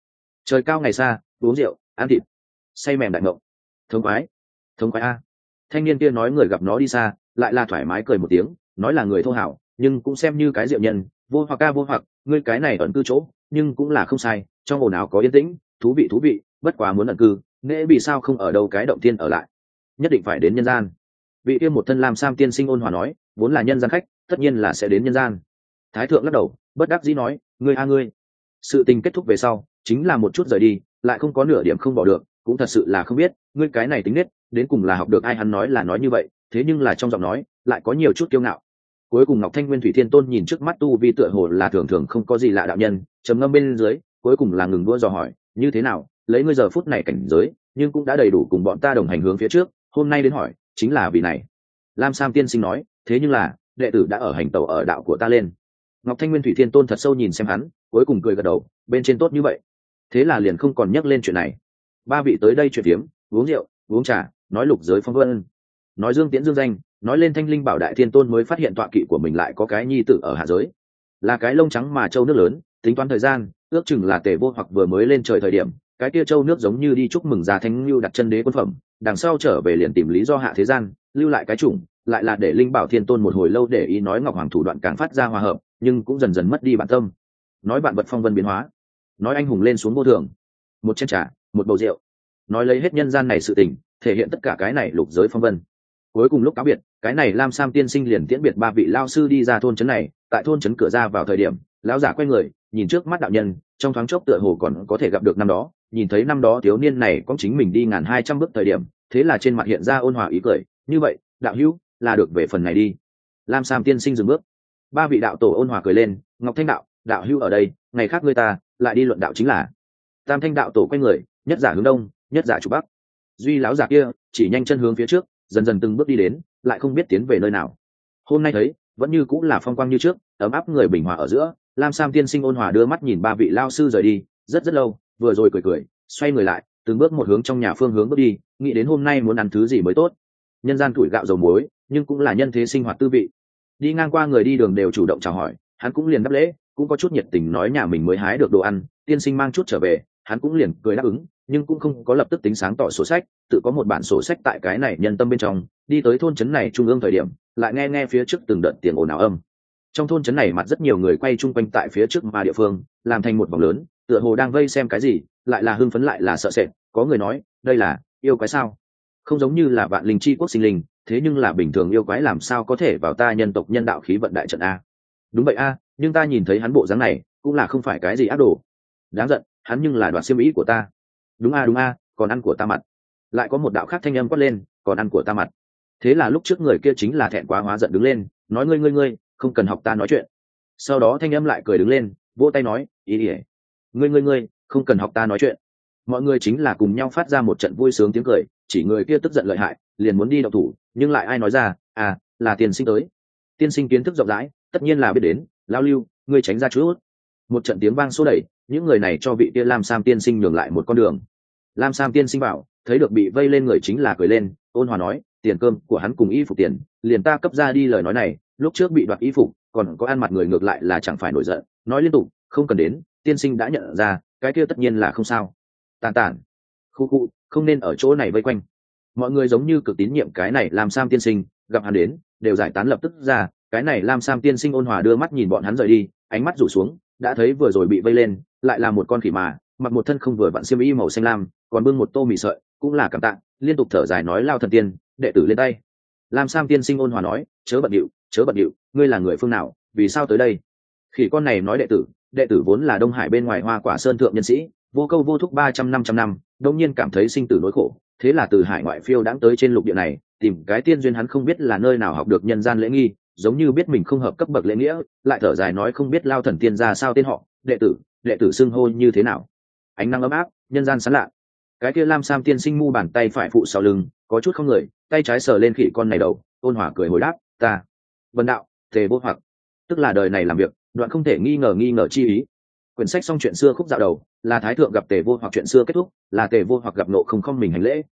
trời cao ngày xa, uống rượu, ăn thịt, say mèm đại ngộng thống quái thống quái a. Thanh niên kia nói người gặp nó đi xa, lại là thoải mái cười một tiếng, nói là người thô hảo, nhưng cũng xem như cái rượu nhân, vô hoặc ca vô hoặc, ngươi cái này ẩn cư chỗ, nhưng cũng là không sai, trong ồn ào có yên tĩnh, thú vị thú vị, bất quá muốn ẩn cư nễ vì sao không ở đâu cái động tiên ở lại. Nhất định phải đến nhân gian. Vị kia một thân làm sam tiên sinh ôn hòa nói, vốn là nhân gian khách, tất nhiên là sẽ đến nhân gian. Thái thượng lắc đầu, bất đắc dĩ nói, ngươi a ngươi. Sự tình kết thúc về sau chính là một chút rời đi, lại không có nửa điểm không bỏ được, cũng thật sự là không biết, ngươi cái này tính nết, đến cùng là học được ai hắn nói là nói như vậy, thế nhưng là trong giọng nói, lại có nhiều chút kiêu ngạo. Cuối cùng ngọc thanh nguyên thủy thiên tôn nhìn trước mắt tu vi tựa hồ là thường thường không có gì lạ đạo nhân, trầm ngâm bên dưới, cuối cùng là ngừng đua dò hỏi, như thế nào? Lấy ngươi giờ phút này cảnh giới, nhưng cũng đã đầy đủ cùng bọn ta đồng hành hướng phía trước, hôm nay đến hỏi, chính là vì này. Lam sam tiên sinh nói, thế nhưng là, đệ tử đã ở hành tàu ở đạo của ta lên. Ngọc thanh nguyên thủy thiên tôn thật sâu nhìn xem hắn, cuối cùng cười gật đầu, bên trên tốt như vậy thế là liền không còn nhắc lên chuyện này. Ba vị tới đây chuyện tiếm, uống rượu, uống trà, nói lục giới phong vân. Nói dương tiễn dương danh, nói lên thanh linh bảo đại thiên tôn mới phát hiện tọa kỵ của mình lại có cái nhi tử ở hạ giới. Là cái lông trắng mà châu nước lớn, tính toán thời gian, ước chừng là tề vô hoặc vừa mới lên trời thời điểm, cái kia châu nước giống như đi chúc mừng già thanh lưu đặt chân đế quân phẩm, đằng sau trở về liền tìm lý do hạ thế gian, lưu lại cái chủng, lại là để linh bảo thiên tôn một hồi lâu để ý nói ngọc hoàng thủ đoạn càng phát ra hòa hợp, nhưng cũng dần dần mất đi bản tâm. Nói bạn vật phong vân biến hóa nói anh hùng lên xuống vô thường. Một chén trà, một bầu rượu. Nói lấy hết nhân gian này sự tình, thể hiện tất cả cái này lục giới phong vân. Cuối cùng lúc cáo biệt, cái này lam sam tiên sinh liền tiễn biệt ba vị lao sư đi ra thôn trấn này. Tại thôn trấn cửa ra vào thời điểm, lão giả quay người, nhìn trước mắt đạo nhân, trong thoáng chốc tựa hồ còn có thể gặp được năm đó. Nhìn thấy năm đó thiếu niên này có chính mình đi ngàn hai trăm bước thời điểm, thế là trên mặt hiện ra ôn hòa ý cười. Như vậy, đạo hữu, là được về phần này đi. Lam sam tiên sinh dừng bước. Ba vị đạo tổ ôn hòa cười lên, ngọc thanh đạo đạo hữu ở đây, ngày khác ngươi ta lại đi luận đạo chính là tam thanh đạo tổ quay người, nhất giả hướng đông, nhất giả chủ bắc. Duy lão giả kia chỉ nhanh chân hướng phía trước, dần dần từng bước đi đến, lại không biết tiến về nơi nào. Hôm nay thấy, vẫn như cũng là phong quang như trước, ấm áp người bình hòa ở giữa, lam sam tiên sinh ôn hòa đưa mắt nhìn ba vị lao sư rời đi, rất rất lâu, vừa rồi cười cười, xoay người lại, từng bước một hướng trong nhà phương hướng bước đi, nghĩ đến hôm nay muốn ăn thứ gì mới tốt. Nhân gian tuổi gạo dầu muối, nhưng cũng là nhân thế sinh hoạt tư vị. Đi ngang qua người đi đường đều chủ động chào hỏi, hắn cũng liền đáp lễ cũng có chút nhiệt tình nói nhà mình mới hái được đồ ăn, tiên sinh mang chút trở về, hắn cũng liền cười đáp ứng, nhưng cũng không có lập tức tính sáng tỏ sổ sách, tự có một bản sổ sách tại cái này nhân tâm bên trong, đi tới thôn trấn này trung ương thời điểm, lại nghe nghe phía trước từng đợt tiếng ồn ào âm. Trong thôn trấn này mặt rất nhiều người quay chung quanh tại phía trước mà địa phương, làm thành một vòng lớn, tựa hồ đang vây xem cái gì, lại là hưng phấn lại là sợ sệt, có người nói, đây là yêu quái sao? Không giống như là vạn linh chi quốc sinh linh, thế nhưng là bình thường yêu quái làm sao có thể vào ta nhân tộc nhân đạo khí vận đại trận a? Đúng vậy a nhưng ta nhìn thấy hắn bộ dáng này, cũng là không phải cái gì ác đồ. Đáng giận, hắn nhưng là đoạn xiêm ý của ta. Đúng a đúng a, còn ăn của ta mặt. Lại có một đạo khác thanh âm quát lên, còn ăn của ta mặt. Thế là lúc trước người kia chính là thẹn quá hóa giận đứng lên, nói ngươi ngươi ngươi, không cần học ta nói chuyện. Sau đó thanh âm lại cười đứng lên, vỗ tay nói, ý ỉa ngươi ngươi ngươi, không cần học ta nói chuyện. Mọi người chính là cùng nhau phát ra một trận vui sướng tiếng cười, chỉ người kia tức giận lợi hại, liền muốn đi đậu thủ, nhưng lại ai nói ra à là tiền sinh tới. Tiên sinh kiến thức rộng rãi, tất nhiên là biết đến lao lưu, ngươi tránh ra chút một trận tiếng vang xô đẩy, những người này cho vị kia lam sam tiên sinh nhường lại một con đường. Lam sam tiên sinh bảo, thấy được bị vây lên người chính là cười lên, ôn hòa nói, tiền cơm của hắn cùng y phục tiền, liền ta cấp ra đi lời nói này, lúc trước bị đoạt y phục, còn có ăn mặt người ngược lại là chẳng phải nổi giận, nói liên tục, không cần đến, tiên sinh đã nhận ra, cái kia tất nhiên là không sao. Tàn tản khu khu, không nên ở chỗ này vây quanh. Mọi người giống như cực tín nhiệm cái này làm sam tiên sinh, gặp hắn đến, đều giải tán lập tức ra cái này Lam sam tiên sinh ôn hòa đưa mắt nhìn bọn hắn rời đi, ánh mắt rủ xuống, đã thấy vừa rồi bị vây lên, lại là một con khỉ mà, mặc một thân không vừa vặn xiêm y màu xanh lam, còn bưng một tô mì sợi, cũng là cảm tạ, liên tục thở dài nói lao thần tiên, đệ tử lên tay. Lam sam tiên sinh ôn hòa nói, chớ bận điệu, chớ bận điệu, ngươi là người phương nào, vì sao tới đây? Khỉ con này nói đệ tử đệ tử vốn là đông hải bên ngoài hoa quả sơn thượng nhân sĩ, vô câu vô thúc ba trăm năm trăm năm, đông nhiên cảm thấy sinh tử nỗi khổ, thế là từ hải ngoại phiêu đãng tới trên lục địa này, tìm cái tiên duyên hắn không biết là nơi nào học được nhân gian lễ nghi giống như biết mình không hợp cấp bậc lễ nghĩa, lại thở dài nói không biết lao thần tiên ra sao tên họ, đệ tử đệ tử xưng hô như thế nào. Ánh nắng ấm áp, nhân gian sán lạ. Cái kia lam sam tiên sinh mu bàn tay phải phụ sau lưng, có chút không người, tay trái sờ lên khỉ con này đầu, ôn hỏa cười hồi đáp, ta vần đạo, tề vô hoặc. Tức là đời này làm việc, đoạn không thể nghi ngờ nghi ngờ chi ý. Quyển sách xong chuyện xưa khúc dạo đầu, là thái thượng gặp tề vô hoặc chuyện xưa kết thúc, là tề vô hoặc gặp nộ không không mình hành lễ.